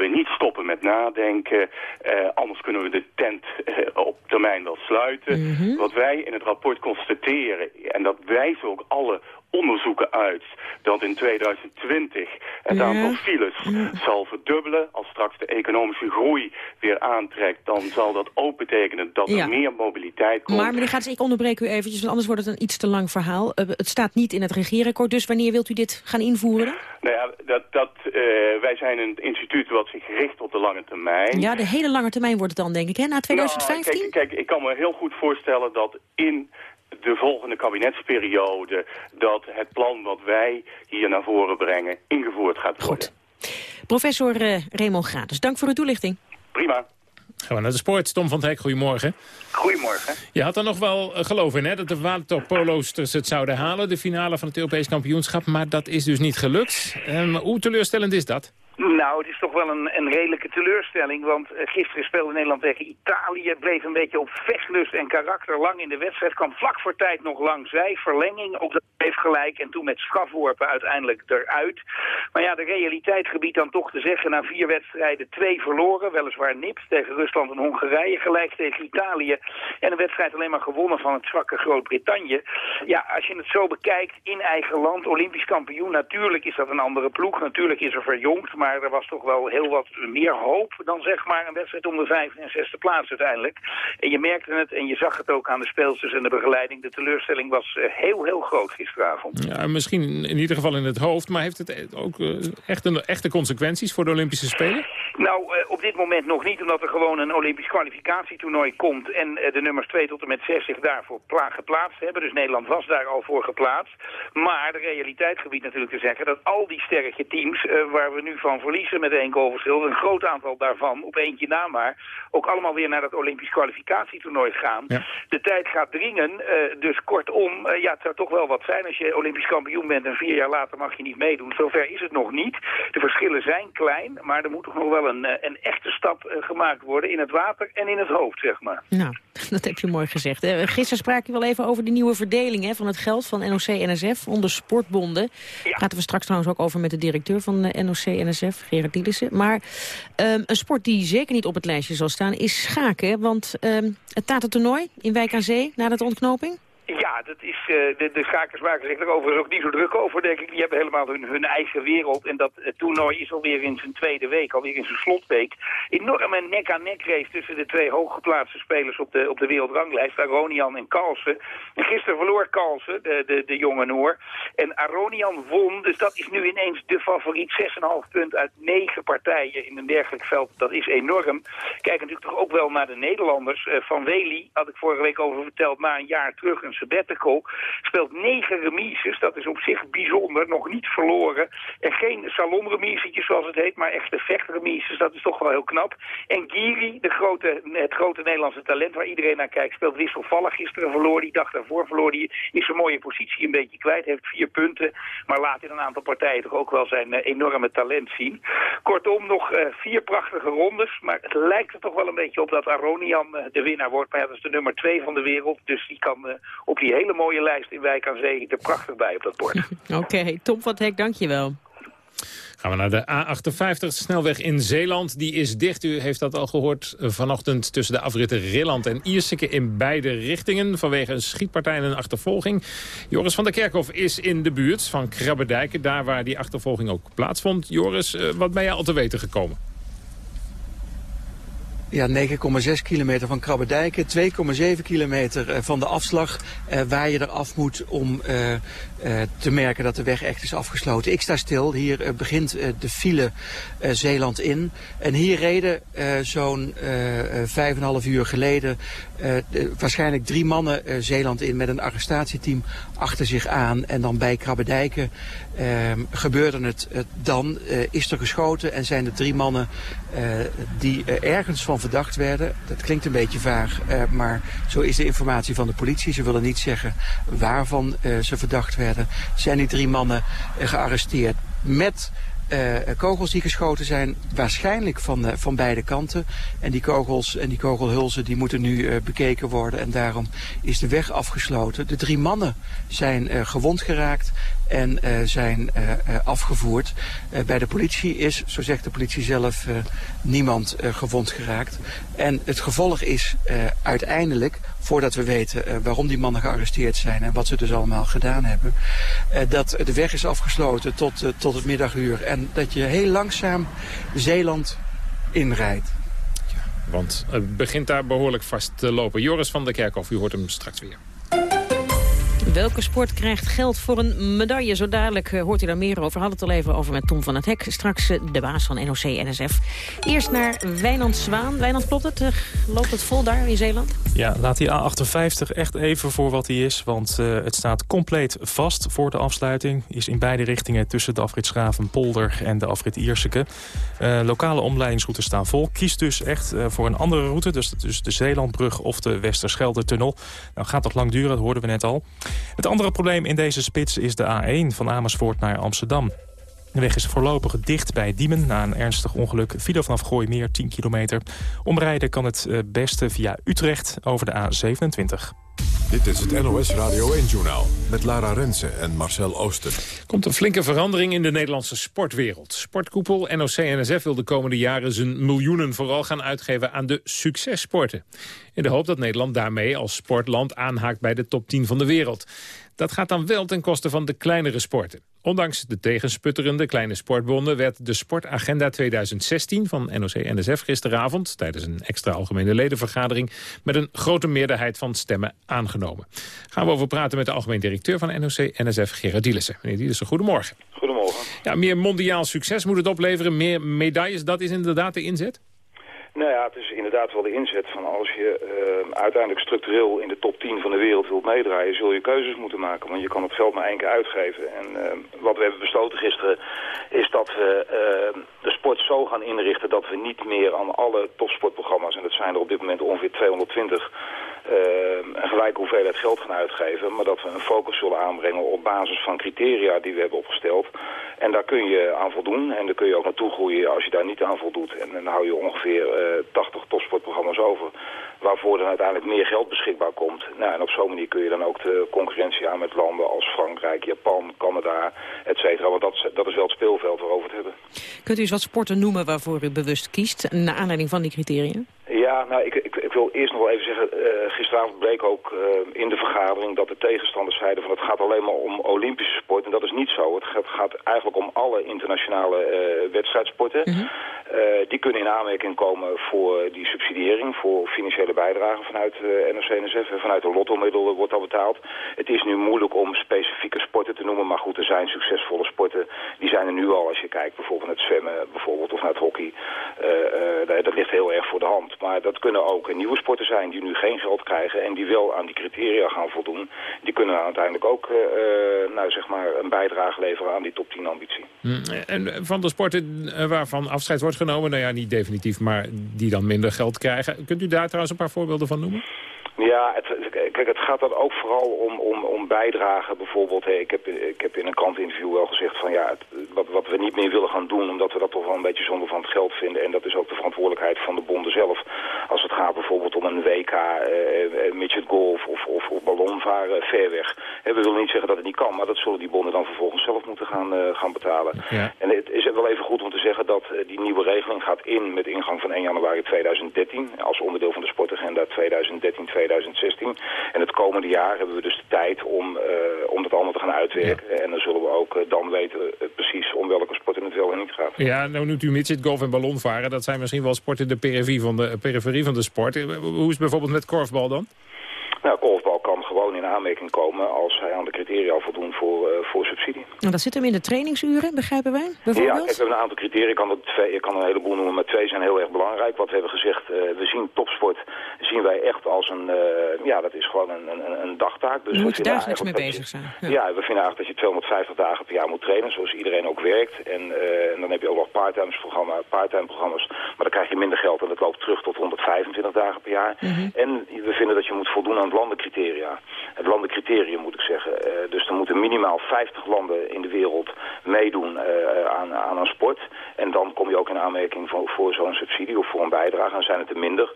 we niet stoppen met nadenken. Uh, anders kunnen we de tent uh, op termijn wel sluiten. Mm -hmm. Wat wij in het rapport constateren, en dat wijzen ook alle onderzoeken uit dat in 2020 het aantal files zal verdubbelen. Als straks de economische groei weer aantrekt, dan zal dat ook betekenen dat er meer mobiliteit komt. Maar meneer Gaats, ik onderbreek u eventjes, want anders wordt het een iets te lang verhaal. Uh, het staat niet in het regeerakkoord, dus wanneer wilt u dit gaan invoeren? Nou ja, dat, dat, uh, wij zijn een instituut wat zich richt op de lange termijn. Ja, de hele lange termijn wordt het dan, denk ik, hè, na 2015? Nou, kijk, kijk, ik kan me heel goed voorstellen dat in de volgende kabinetsperiode dat het plan wat wij hier naar voren brengen ingevoerd gaat worden. Goed. Professor uh, Raymond Gratis, dank voor de toelichting. Prima. Gaan we naar de sport. Tom van het Hek, goedemorgen. Goedemorgen. Je had er nog wel geloof in, hè, dat de waterpolo's het zouden halen, de finale van het Europees kampioenschap. Maar dat is dus niet gelukt. Um, hoe teleurstellend is dat? Nou, het is toch wel een, een redelijke teleurstelling, want uh, gisteren speelde Nederland tegen Italië, bleef een beetje op vechtlust en karakter lang in de wedstrijd, kwam vlak voor tijd nog lang zij, verlenging, ook dat bleef gelijk. En toen met strafworpen uiteindelijk eruit. Maar ja, de realiteit gebiedt dan toch te zeggen, na vier wedstrijden twee verloren, weliswaar nipt tegen Rusland en Hongarije, gelijk tegen Italië. En een wedstrijd alleen maar gewonnen van het zwakke Groot-Brittannië. Ja, als je het zo bekijkt, in eigen land, olympisch kampioen, natuurlijk is dat een andere ploeg, natuurlijk is er verjongd, maar maar er was toch wel heel wat meer hoop dan zeg maar een wedstrijd om de vijfde en zesde plaats uiteindelijk. En je merkte het en je zag het ook aan de speelsters en de begeleiding. De teleurstelling was heel, heel groot gisteravond. Ja, misschien in ieder geval in het hoofd, maar heeft het ook echt een, echte consequenties voor de Olympische Spelen? Nou, op dit moment nog niet, omdat er gewoon een Olympisch kwalificatietoernooi komt en de nummers 2 tot en met 6 zich daarvoor geplaatst hebben. Dus Nederland was daar al voor geplaatst. Maar de realiteit gebiedt natuurlijk te zeggen dat al die sterke teams waar we nu van verliezen met één goalverschil, een groot aantal daarvan, op eentje na maar, ook allemaal weer naar dat Olympisch kwalificatietoernooi gaan. Ja. De tijd gaat dringen, uh, dus kortom, uh, ja, het zou toch wel wat zijn als je Olympisch kampioen bent en vier jaar later mag je niet meedoen. Zover is het nog niet. De verschillen zijn klein, maar er moet toch nog wel een, een echte stap gemaakt worden in het water en in het hoofd, zeg maar. Nou, dat heb je mooi gezegd. Gisteren sprak je wel even over de nieuwe verdeling hè, van het geld van NOC-NSF onder sportbonden. Ja. Praten we straks trouwens ook over met de directeur van NOC-NSF. Gerard Dielissen. Maar um, een sport die zeker niet op het lijstje zal staan is schaken. Want um, het Tatentoernooi in Wijk aan Zee na de ontknoping? Ja, dat is, uh, de, de schakers maken zich er overigens ook niet zo druk over, denk ik. Die hebben helemaal hun, hun eigen wereld. En dat uh, toernooi is alweer in zijn tweede week, alweer in zijn slotweek. Enorme nek-aan-nek race tussen de twee hooggeplaatste spelers op de, op de wereldranglijst. Aronian en Carlsen. En gisteren verloor Carlsen, de, de, de jonge Noor. En Aronian won, dus dat is nu ineens de favoriet. 6,5 punt uit negen partijen in een dergelijk veld. Dat is enorm. Kijk natuurlijk toch ook wel naar de Nederlanders. Uh, Van Wely had ik vorige week over verteld, na een jaar terug een Speelt negen remises, dat is op zich bijzonder, nog niet verloren. En geen salonremisetjes zoals het heet, maar echte vechtremises, dat is toch wel heel knap. En Giri, de grote, het grote Nederlandse talent waar iedereen naar kijkt, speelt wisselvallig. Gisteren verloor die dag daarvoor verloor die, is zijn mooie positie een beetje kwijt, heeft vier punten. Maar laat in een aantal partijen toch ook wel zijn uh, enorme talent zien. Kortom, nog uh, vier prachtige rondes, maar het lijkt er toch wel een beetje op dat Aronian uh, de winnaar wordt. Maar ja, dat is de nummer twee van de wereld, dus die kan op die hele mooie lijst in Wijk aan Zee er prachtig bij op dat bord. Oké, okay, Tom van Hek, dankjewel. Gaan we naar de A58, snelweg in Zeeland. Die is dicht, u heeft dat al gehoord vanochtend... tussen de afritten Rilland en Ierseke in beide richtingen... vanwege een schietpartij en een achtervolging. Joris van der Kerkhof is in de buurt van Krabbedijken... daar waar die achtervolging ook plaatsvond. Joris, eh, wat ben jij al te weten gekomen? Ja, 9,6 kilometer van Krabbedijken, 2,7 kilometer eh, van de afslag uh, waar je eraf moet om uh, te merken dat de weg echt is afgesloten. Ik sta stil, hier begint de file Zeeland in. En hier reden zo'n vijf en half uur geleden de, waarschijnlijk drie mannen Zeeland in met een arrestatieteam achter zich aan. En dan bij Krabbedijken ehm, gebeurde het dan, is er geschoten en zijn er drie mannen die ergens van verdacht werden. Dat klinkt een beetje vaag, maar zo is de informatie van de politie. Ze willen niet zeggen waarvan ze verdacht werden. Zijn die drie mannen gearresteerd met kogels die geschoten zijn, waarschijnlijk van, van beide kanten. En die kogels en die kogelhulzen die moeten nu bekeken worden. En daarom is de weg afgesloten. De drie mannen zijn gewond geraakt en zijn afgevoerd. bij de politie is, zo zegt de politie zelf, niemand gewond geraakt. En het gevolg is uiteindelijk voordat we weten waarom die mannen gearresteerd zijn en wat ze dus allemaal gedaan hebben. Dat de weg is afgesloten tot, tot het middaguur en dat je heel langzaam Zeeland inrijdt. Ja, want het begint daar behoorlijk vast te lopen. Joris van der Kerkhoff, u hoort hem straks weer. Welke sport krijgt geld voor een medaille? Zo dadelijk uh, hoort u daar meer over. Had het al even over met Tom van het Hek. Straks uh, de baas van NOC-NSF. Eerst naar Wijnand Zwaan. Wijnand, klopt het? Uh, loopt het vol daar in Zeeland? Ja, laat die A58 echt even voor wat hij is. Want het staat compleet vast voor de afsluiting. Is in beide richtingen tussen de afrit Schravenpolder en de afrit Ierseke. lokale omleidingsroutes staan vol. Kies dus echt voor een andere route. Dus, dus de Zeelandbrug of de Westerschelde-tunnel. Nou gaat dat lang duren, dat hoorden we net al. Het andere probleem in deze spits is de A1 van Amersfoort naar Amsterdam. De weg is voorlopig dicht bij Diemen na een ernstig ongeluk. File vanaf Gooimeer 10 kilometer. Omrijden kan het beste via Utrecht over de A27. Dit is het NOS Radio 1-journaal met Lara Rensen en Marcel Oosten. Komt een flinke verandering in de Nederlandse sportwereld. Sportkoepel NOC-NSF wil de komende jaren zijn miljoenen vooral gaan uitgeven aan de successporten. In de hoop dat Nederland daarmee als sportland aanhaakt bij de top 10 van de wereld. Dat gaat dan wel ten koste van de kleinere sporten. Ondanks de tegensputterende kleine sportbonden werd de Sportagenda 2016 van NOC-NSF gisteravond tijdens een extra algemene ledenvergadering met een grote meerderheid van stemmen aangenomen. Gaan we over praten met de algemeen directeur van NOC-NSF Gerard Dielissen. Meneer Dielissen, goedemorgen. Goedemorgen. Ja, meer mondiaal succes moet het opleveren, meer medailles, dat is inderdaad de inzet? Nou ja, het is inderdaad wel de inzet van als je uh, uiteindelijk structureel in de top 10 van de wereld wilt meedraaien, zul je keuzes moeten maken. Want je kan het geld maar één keer uitgeven. En uh, wat we hebben besloten gisteren is dat we uh, de sport zo gaan inrichten dat we niet meer aan alle topsportprogramma's, en dat zijn er op dit moment ongeveer 220, een gelijke hoeveelheid geld gaan uitgeven. Maar dat we een focus zullen aanbrengen op basis van criteria die we hebben opgesteld. En daar kun je aan voldoen en daar kun je ook naartoe groeien als je daar niet aan voldoet. En dan hou je ongeveer 80 topsportprogramma's over waarvoor dan uiteindelijk meer geld beschikbaar komt. Nou, en op zo'n manier kun je dan ook de concurrentie aan met landen als Frankrijk, Japan, Canada, et cetera. Want dat, dat is wel het speelveld waarover het hebben. Kunt u eens wat sporten noemen waarvoor u bewust kiest, naar aanleiding van die criteria? Ja, nou, ik, ik, ik wil eerst nog wel even zeggen, uh, gisteravond bleek ook uh, in de vergadering dat de tegenstanders zeiden van het gaat alleen maar om Olympische sport. En dat is niet zo. Het gaat, gaat eigenlijk om alle internationale uh, wedstrijdsporten. -hmm. die kunnen in aanmerking komen voor die subsidiëring, voor financiële bijdragen vanuit NOC-NSF. En vanuit de lottomiddel wordt dat betaald. Het is nu moeilijk om specifieke sporten te noemen, maar goed, er zijn succesvolle sporten. Die zijn er nu al als je kijkt bijvoorbeeld naar het zwemmen bijvoorbeeld, of naar het hockey. dat ligt heel erg voor de hand. Maar dat kunnen ook nieuwe sporten zijn die nu geen geld krijgen en die wel aan die criteria gaan voldoen. Die kunnen uiteindelijk ook uh, nou, zeg maar een bijdrage leveren aan die top 10 ambitie. Mm, en van de sporten waarvan afscheid wordt genomen, nou ja, niet definitief, maar die dan minder geld krijgen. Kunt u daar trouwens een paar voorbeelden van noemen? Ja, het, kijk, het gaat dan ook vooral om, om, om bijdragen. Bijvoorbeeld, hey, ik, heb, ik heb in een krantinterview wel gezegd van ja, het, wat, wat we niet meer willen gaan doen, omdat we dat toch wel een beetje zonde van het geld vinden. En dat is ook de verantwoordelijkheid van de bonden zelf. Als het gaat bijvoorbeeld om een WK uh, midget golf of, of, of ballonvaren ver weg. we willen niet zeggen dat het niet kan, maar dat zullen die bonden dan vervolgens zelf moeten gaan, gaan betalen. Ja. En het is wel even goed om te zeggen dat die nieuwe regeling gaat in met ingang van 1 januari 2013 als onderdeel van de sportagenda 2013-2016. En het komende jaar hebben we dus de tijd om, om dat allemaal te gaan uitwerken. En dan zullen we ook dan weten precies om welke sport het wel en niet gaat. Ja, nou noemt u midget golf en ballonvaren. Dat zijn misschien wel sporten de periferie van de, periferie van de sport. Hoe is het bijvoorbeeld met korfbal dan? Nou, korfbal kan gewoon in aanmerking komen als hij aan de criteria voldoen voor, uh, voor subsidie. Nou, dat zit hem in de trainingsuren, begrijpen wij? Bijvoorbeeld? Ja, ik heb een aantal criteria. Ik kan, er twee, ik kan een heleboel noemen, maar twee zijn heel erg belangrijk. Wat we hebben gezegd, uh, we zien topsport zien wij echt als een, uh, ja, dat is gewoon een, een, een dagtaak. Dus je moet dagelijks mee bezig zijn. Ja. ja. we vinden eigenlijk dat je 250 dagen per jaar moet trainen, zoals iedereen ook werkt. En, en dan heb je ook nog part-time programma, part programma's, maar dan krijg je minder geld en dat loopt terug tot 125 dagen per jaar. Mm -hmm. En we vinden dat je moet voldoen aan het landencriteria. Het landencriterium moet ik zeggen. Uh, dus er moeten minimaal 50 landen in de wereld meedoen aan, aan een sport. En dan kom je ook in aanmerking voor, voor zo'n subsidie of voor een bijdrage. En zijn het er minder,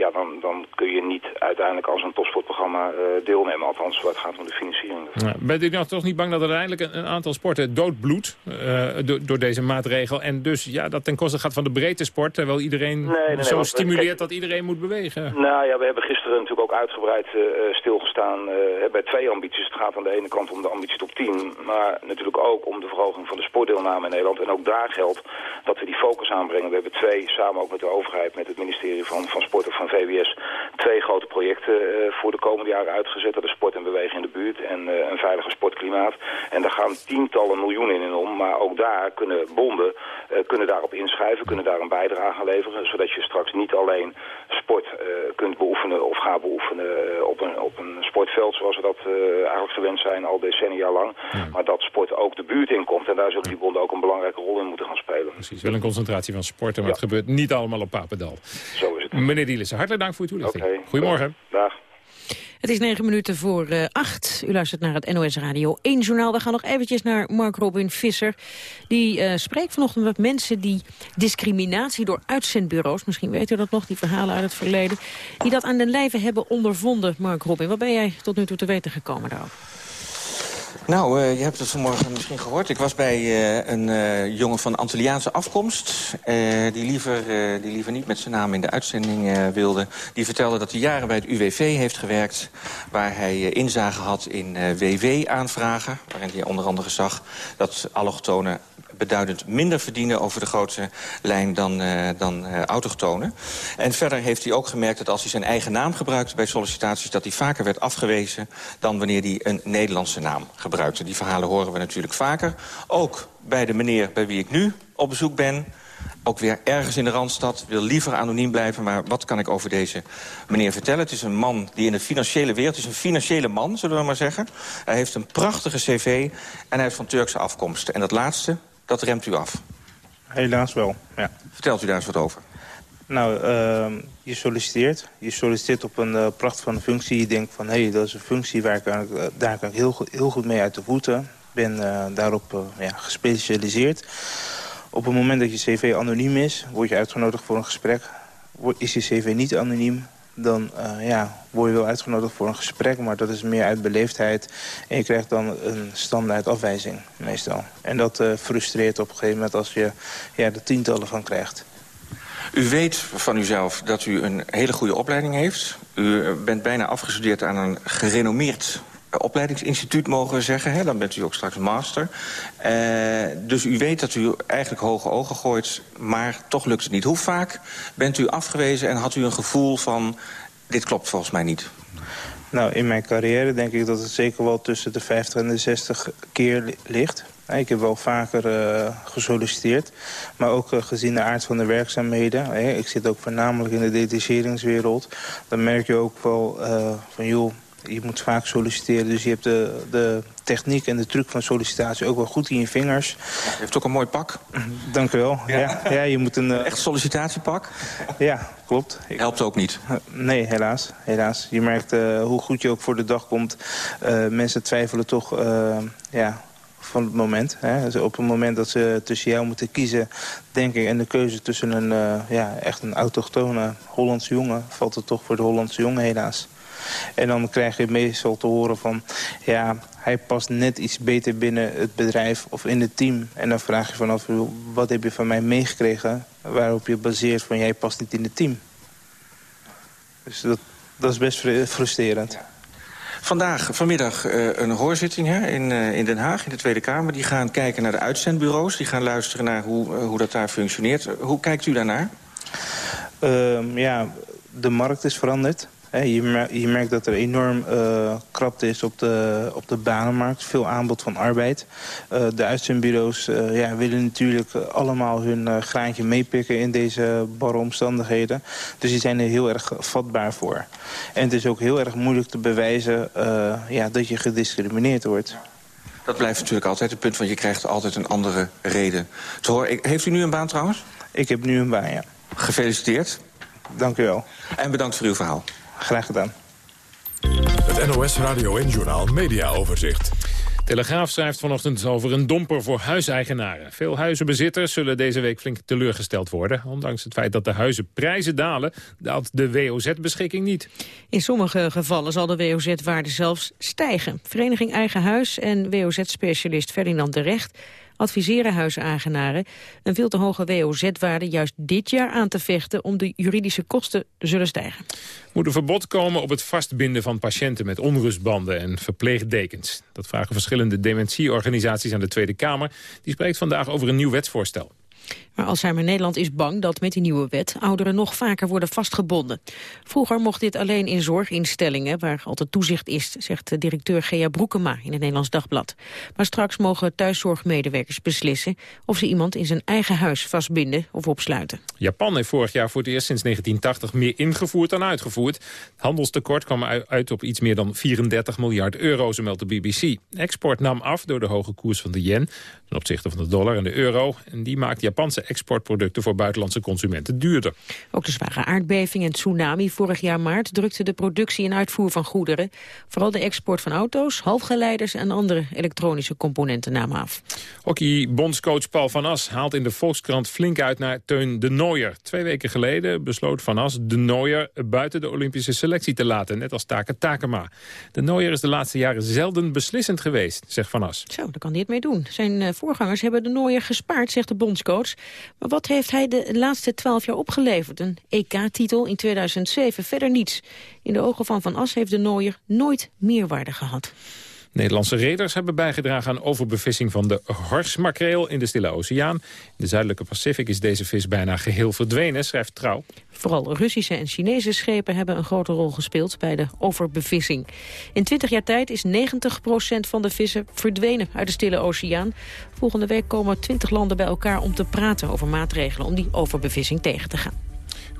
ja, dan, dan kun je niet uiteindelijk als een topsportprogramma deelnemen. Althans, wat gaat om de financiering. Ja, bent u nou toch niet bang dat er uiteindelijk een, aantal sporten doodbloedt door, door deze maatregel? En dus ja, dat ten koste gaat van de breedte sport, terwijl iedereen nee, nee, nee, zo want, stimuleert kijk, dat iedereen moet bewegen? Nou ja, we hebben gisteren natuurlijk ook uitgebreid stilgestaan bij twee ambities. Het gaat aan de ene kant om de ambitie top 10, maar natuurlijk ook om de verhoging van de sportdeelname in Nederland. En ook daar geldt dat we die focus aanbrengen. We hebben twee, samen ook met de overheid, met het ministerie van, van Sport of van VWS, twee grote projecten uh, voor de komende jaren uitgezet. Dat is sport en bewegen in de buurt en een veilige sportklimaat. En daar gaan tientallen miljoenen in om, maar ook daar kunnen bonden kunnen daarop inschrijven, kunnen daar een bijdrage aan leveren, zodat je straks niet alleen sport kunt beoefenen of gaat beoefenen op een, op een sportveld zoals we dat eigenlijk gewend zijn al decennia lang. Maar dat sport ook de buurt in komt en daar zullen die bonden ook een belangrijke rol in moeten gaan spelen. Precies, wel een concentratie van sporten, maar Ja. het gebeurt niet allemaal op Papendal. Zo is het. Meneer Dielissen, hartelijk dank voor uw toelichting. Goedemorgen. Dag. Het is negen minuten voor eh, acht. U luistert naar het NOS Radio 1 journaal. We gaan nog eventjes naar Mark Robin Visser. Die eh, spreekt vanochtend met mensen die discriminatie door uitzendbureaus... misschien weet u dat nog, die verhalen uit het verleden... die dat aan den lijve hebben ondervonden, Mark Robin. Wat ben jij tot nu toe te weten gekomen daarover? Nou, uh, je hebt het vanmorgen misschien gehoord. Ik was bij uh, een uh, jongen van Antilliaanse afkomst... die, liever, die liever niet met zijn naam in de uitzending wilde. Die vertelde dat hij jaren bij het UWV heeft gewerkt... waar hij inzage had in WW-aanvragen... waarin hij onder andere zag dat allochtonen beduidend minder verdienen over de grote lijn dan, uh, dan uh, autochtonen. En verder heeft hij ook gemerkt dat als hij zijn eigen naam gebruikte bij sollicitaties... dat hij vaker werd afgewezen dan wanneer hij een Nederlandse naam gebruikte. Die verhalen horen we natuurlijk vaker. Ook bij de meneer bij wie ik nu op bezoek ben... Ook weer ergens in de Randstad, wil liever anoniem blijven... maar wat kan ik over deze meneer vertellen? Het is een man die in de financiële wereld... is een financiële man, zullen we maar zeggen. Hij heeft een prachtige cv en hij is van Turkse afkomst. En dat laatste, dat remt u af. Helaas wel, ja. Vertelt u daar eens wat over? Nou, uh, je solliciteert. Je solliciteert op een uh, pracht van een functie. Je denkt van, hé, hey, dat is een functie waar ik, uh, daar kan ik heel, goed- heel goed mee uit de voeten. Ik ben uh, daarop ja, gespecialiseerd. Op het moment dat je cv anoniem is, word je uitgenodigd voor een gesprek. Is je cv niet anoniem, dan uh, ja, word je wel uitgenodigd voor een gesprek... maar dat is meer uit beleefdheid. En je krijgt dan een standaard afwijzing, meestal. En dat uh, frustreert op een gegeven moment als je ja, er tientallen van krijgt. U weet van uzelf dat u een hele goede opleiding heeft. U eh, bent bijna afgestudeerd aan een gerenommeerd eh, opleidingsinstituut, mogen zeggen. Hè? Dan bent u ook straks master. Uh, dus u weet dat u eigenlijk hoge ogen gooit, maar toch lukt het niet. Hoe vaak bent u afgewezen en had u een gevoel van... dit klopt volgens mij niet? Nou, in mijn carrière denk ik dat het zeker wel tussen de 50 en de 60 keer li- ligt. Ik heb wel vaker uh, gesolliciteerd, maar ook uh, gezien de aard van de werkzaamheden. Ik zit ook voornamelijk in de detacheringswereld. Dan merk je ook wel van, joh, je moet vaak solliciteren. Dus je hebt de, de techniek en de truc van sollicitatie ook wel goed in je vingers. Je heeft ook een mooi pak. Dank u wel. Ja, ja, ja je moet een... Echt sollicitatiepak? Ja, klopt. Helpt ook niet? Nee, helaas. helaas. Je merkt uh, hoe goed je ook voor de dag komt. Uh, mensen twijfelen toch uh, ja, van het moment. Hè. Dus op het moment dat ze tussen jou moeten kiezen, denk ik... en de keuze tussen een, ja, echt een autochtone Hollandse jongen... valt het toch voor de Hollandse jongen helaas. En dan krijg je meestal te horen van... ja, hij past net iets beter binnen het bedrijf of in het team. En dan vraag je vanaf, wat heb je van mij meegekregen... waarop je baseert van, jij past niet in het team. Dus dat, dat is best frustrerend. Vandaag, vanmiddag, uh, een hoorzitting hè, in, uh, in Den Haag, in de Tweede Kamer. Die gaan kijken naar de uitzendbureaus. Die gaan luisteren naar hoe, uh, hoe dat daar functioneert. hoe kijkt u daarnaar? Ehm, ja, de markt is veranderd. Je merkt, dat er enorm uh, krapte is op de, op de banenmarkt. Veel aanbod van arbeid. Uh, de uitzendbureaus uh, ja, willen natuurlijk allemaal hun graantje meepikken in deze barre omstandigheden. Dus die zijn er heel erg vatbaar voor. En het is ook heel erg moeilijk te bewijzen ja, dat je gediscrimineerd wordt. Dat blijft natuurlijk altijd het punt, want je krijgt altijd een andere reden. Te horen, heeft u nu een baan trouwens? Ik heb nu een baan, ja. Gefeliciteerd. Dank u wel. En bedankt voor uw verhaal. Graag gedaan. Het NOS Radio en Journaal Media Overzicht. Telegraaf schrijft vanochtend over een domper voor huiseigenaren. Veel huizenbezitters zullen deze week flink teleurgesteld worden. Ondanks het feit dat de huizenprijzen dalen, daalt de WOZ-beschikking niet. In sommige gevallen zal de WOZ-waarde zelfs stijgen. Vereniging Eigen Huis en WOZ-specialist Ferdinand de Recht adviseren huiseigenaren een veel te hoge WOZ-waarde juist dit jaar aan te vechten om de juridische kosten te zullen stijgen. Moet een verbod komen op het vastbinden van patiënten met onrustbanden en verpleegdekens. Dat vragen verschillende dementieorganisaties aan de Tweede Kamer. Die spreekt vandaag over een nieuw wetsvoorstel. Maar Alzheimer Nederland is bang dat met die nieuwe wet ouderen nog vaker worden vastgebonden. Vroeger mocht dit alleen in zorginstellingen waar altijd toezicht is, zegt directeur Gea Broekema in het Nederlands Dagblad. Maar straks mogen thuiszorgmedewerkers beslissen of ze iemand in zijn eigen huis vastbinden of opsluiten. Japan heeft vorig jaar voor het eerst sinds 1980 meer ingevoerd dan uitgevoerd. Het handelstekort kwam uit op iets meer dan 34 miljard euro, zo meldt de BBC. Export nam af door de hoge koers van de yen ten opzichte van de dollar en de euro. En die maakt Japanse exportproducten voor buitenlandse consumenten duurder. Ook de zware aardbeving en tsunami vorig jaar maart drukte de productie en uitvoer van goederen. Vooral de export van auto's, halfgeleiders en andere elektronische componenten namen af. Hockey-bondscoach Paul van As haalt in de Volkskrant flink uit naar Teun de Nooier. Twee weken geleden besloot Van As de Nooier buiten de Olympische selectie te laten, net als Take Takema. De Nooier is de laatste jaren zelden beslissend geweest, zegt Van As. Zo, daar kan hij het mee doen. Zijn uh, voorgangers hebben de Nooier gespaard, zegt de bondscoach. Maar wat heeft hij de laatste twaalf jaar opgeleverd? Een EK-titel in 2007, verder niets. In de ogen van Van As heeft de Nooier nooit meerwaarde gehad. Nederlandse reders hebben bijgedragen aan overbevissing van de horsmakreel in de Stille Oceaan. In de zuidelijke Pacific is deze vis bijna geheel verdwenen, schrijft Trouw. Vooral Russische en Chinese schepen hebben een grote rol gespeeld bij de overbevissing. In 20 jaar tijd is 90% van de vissen verdwenen uit de Stille Oceaan. Volgende week komen 20 landen bij elkaar om te praten over maatregelen om die overbevissing tegen te gaan.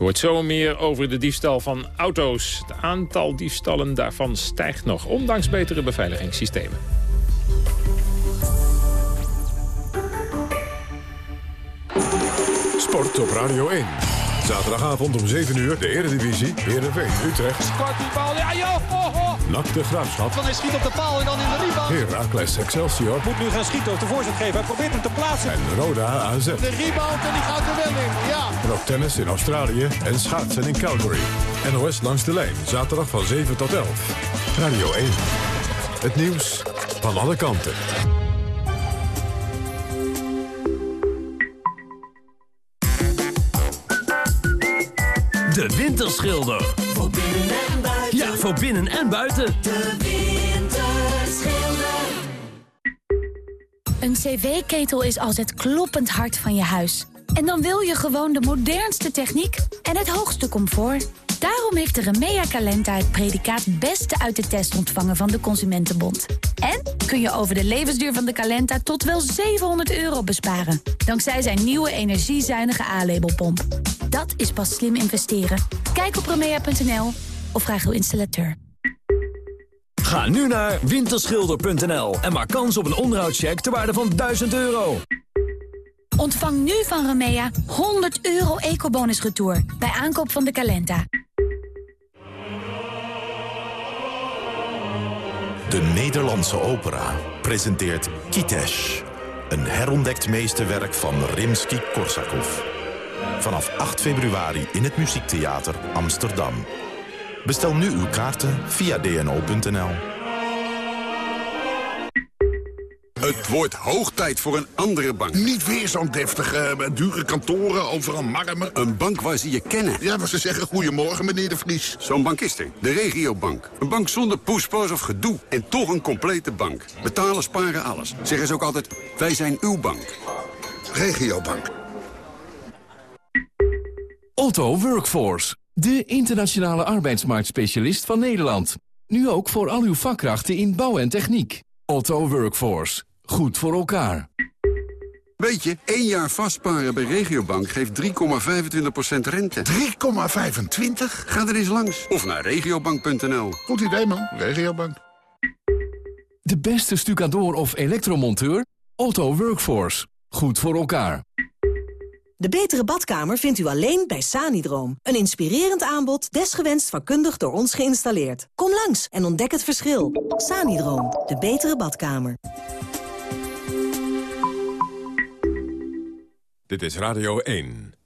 Hoort zo meer over de diefstal van auto's. Het aantal diefstallen daarvan stijgt nog, ondanks betere beveiligingssystemen. Sport op Radio 1. Zaterdagavond om 7 uur de Eredivisie, Heerenveen, Utrecht. Scoort die bal, ja joh! Oh, oh. Nak de Graafschap. Van hij schiet op de paal en dan in de rebound. Heracles Excelsior. Moet nu gaan schieten of de voorzet geven. Hij probeert hem te plaatsen. En Roda AZ. De rebound en die gaat er wel in, ja. En ook tennis in Australië en schaatsen in Calgary. NOS langs de lijn, zaterdag van 7 tot 11. Radio 1. Het nieuws van alle kanten. De Winterschilder. Voor binnen en buiten. Ja, voor binnen en buiten. De Winterschilder. Een cv-ketel is als het kloppend hart van je huis. En dan wil je gewoon de modernste techniek en het hoogste comfort. Daarom heeft de Remea Calenta het predicaat Beste uit de test ontvangen van de Consumentenbond. En kun je over de levensduur van de Calenta tot wel 700 euro besparen. Dankzij zijn nieuwe energiezuinige A-labelpomp. Dat is pas slim investeren. Kijk op remea.nl of vraag uw installateur. Ga nu naar winterschilder.nl en maak kans op een onderhoudscheck ter waarde van 1000 euro. Ontvang nu van Remea 100 euro ecobonus retour bij aankoop van de Calenta. De Nederlandse opera presenteert Kitesh. Een herontdekt meesterwerk van Rimsky-Korsakov. Vanaf 8 februari in het Muziektheater Amsterdam. Bestel nu uw kaarten via dno.nl. Het wordt hoog tijd voor een andere bank. Niet weer zo'n deftige, eh, dure kantoren, overal marmer. Een bank waar ze je kennen. Ja, waar ze zeggen goedemorgen, meneer de Vries. Zo'n bank is er. De regiobank. Een bank zonder poespas of gedoe. En toch een complete bank. Betalen, sparen, alles. Zeggen ze ook altijd, wij zijn uw bank. Regiobank. Otto Workforce. De internationale arbeidsmarktspecialist van Nederland. Nu ook voor al uw vakkrachten in bouw en techniek. Otto Workforce. Goed voor elkaar. Weet je, één jaar vastparen bij Regiobank geeft 3,25% rente. 3,25? Ga er eens langs. Of naar regiobank.nl. Goed idee, man. Regiobank. De beste stucador of elektromonteur? Otto Workforce. Goed voor elkaar. De betere badkamer vindt u alleen bij Sanidroom. Een inspirerend aanbod, desgewenst vakkundig door ons geïnstalleerd. Kom langs en ontdek het verschil. Sanidroom, de betere badkamer. Dit is Radio 1.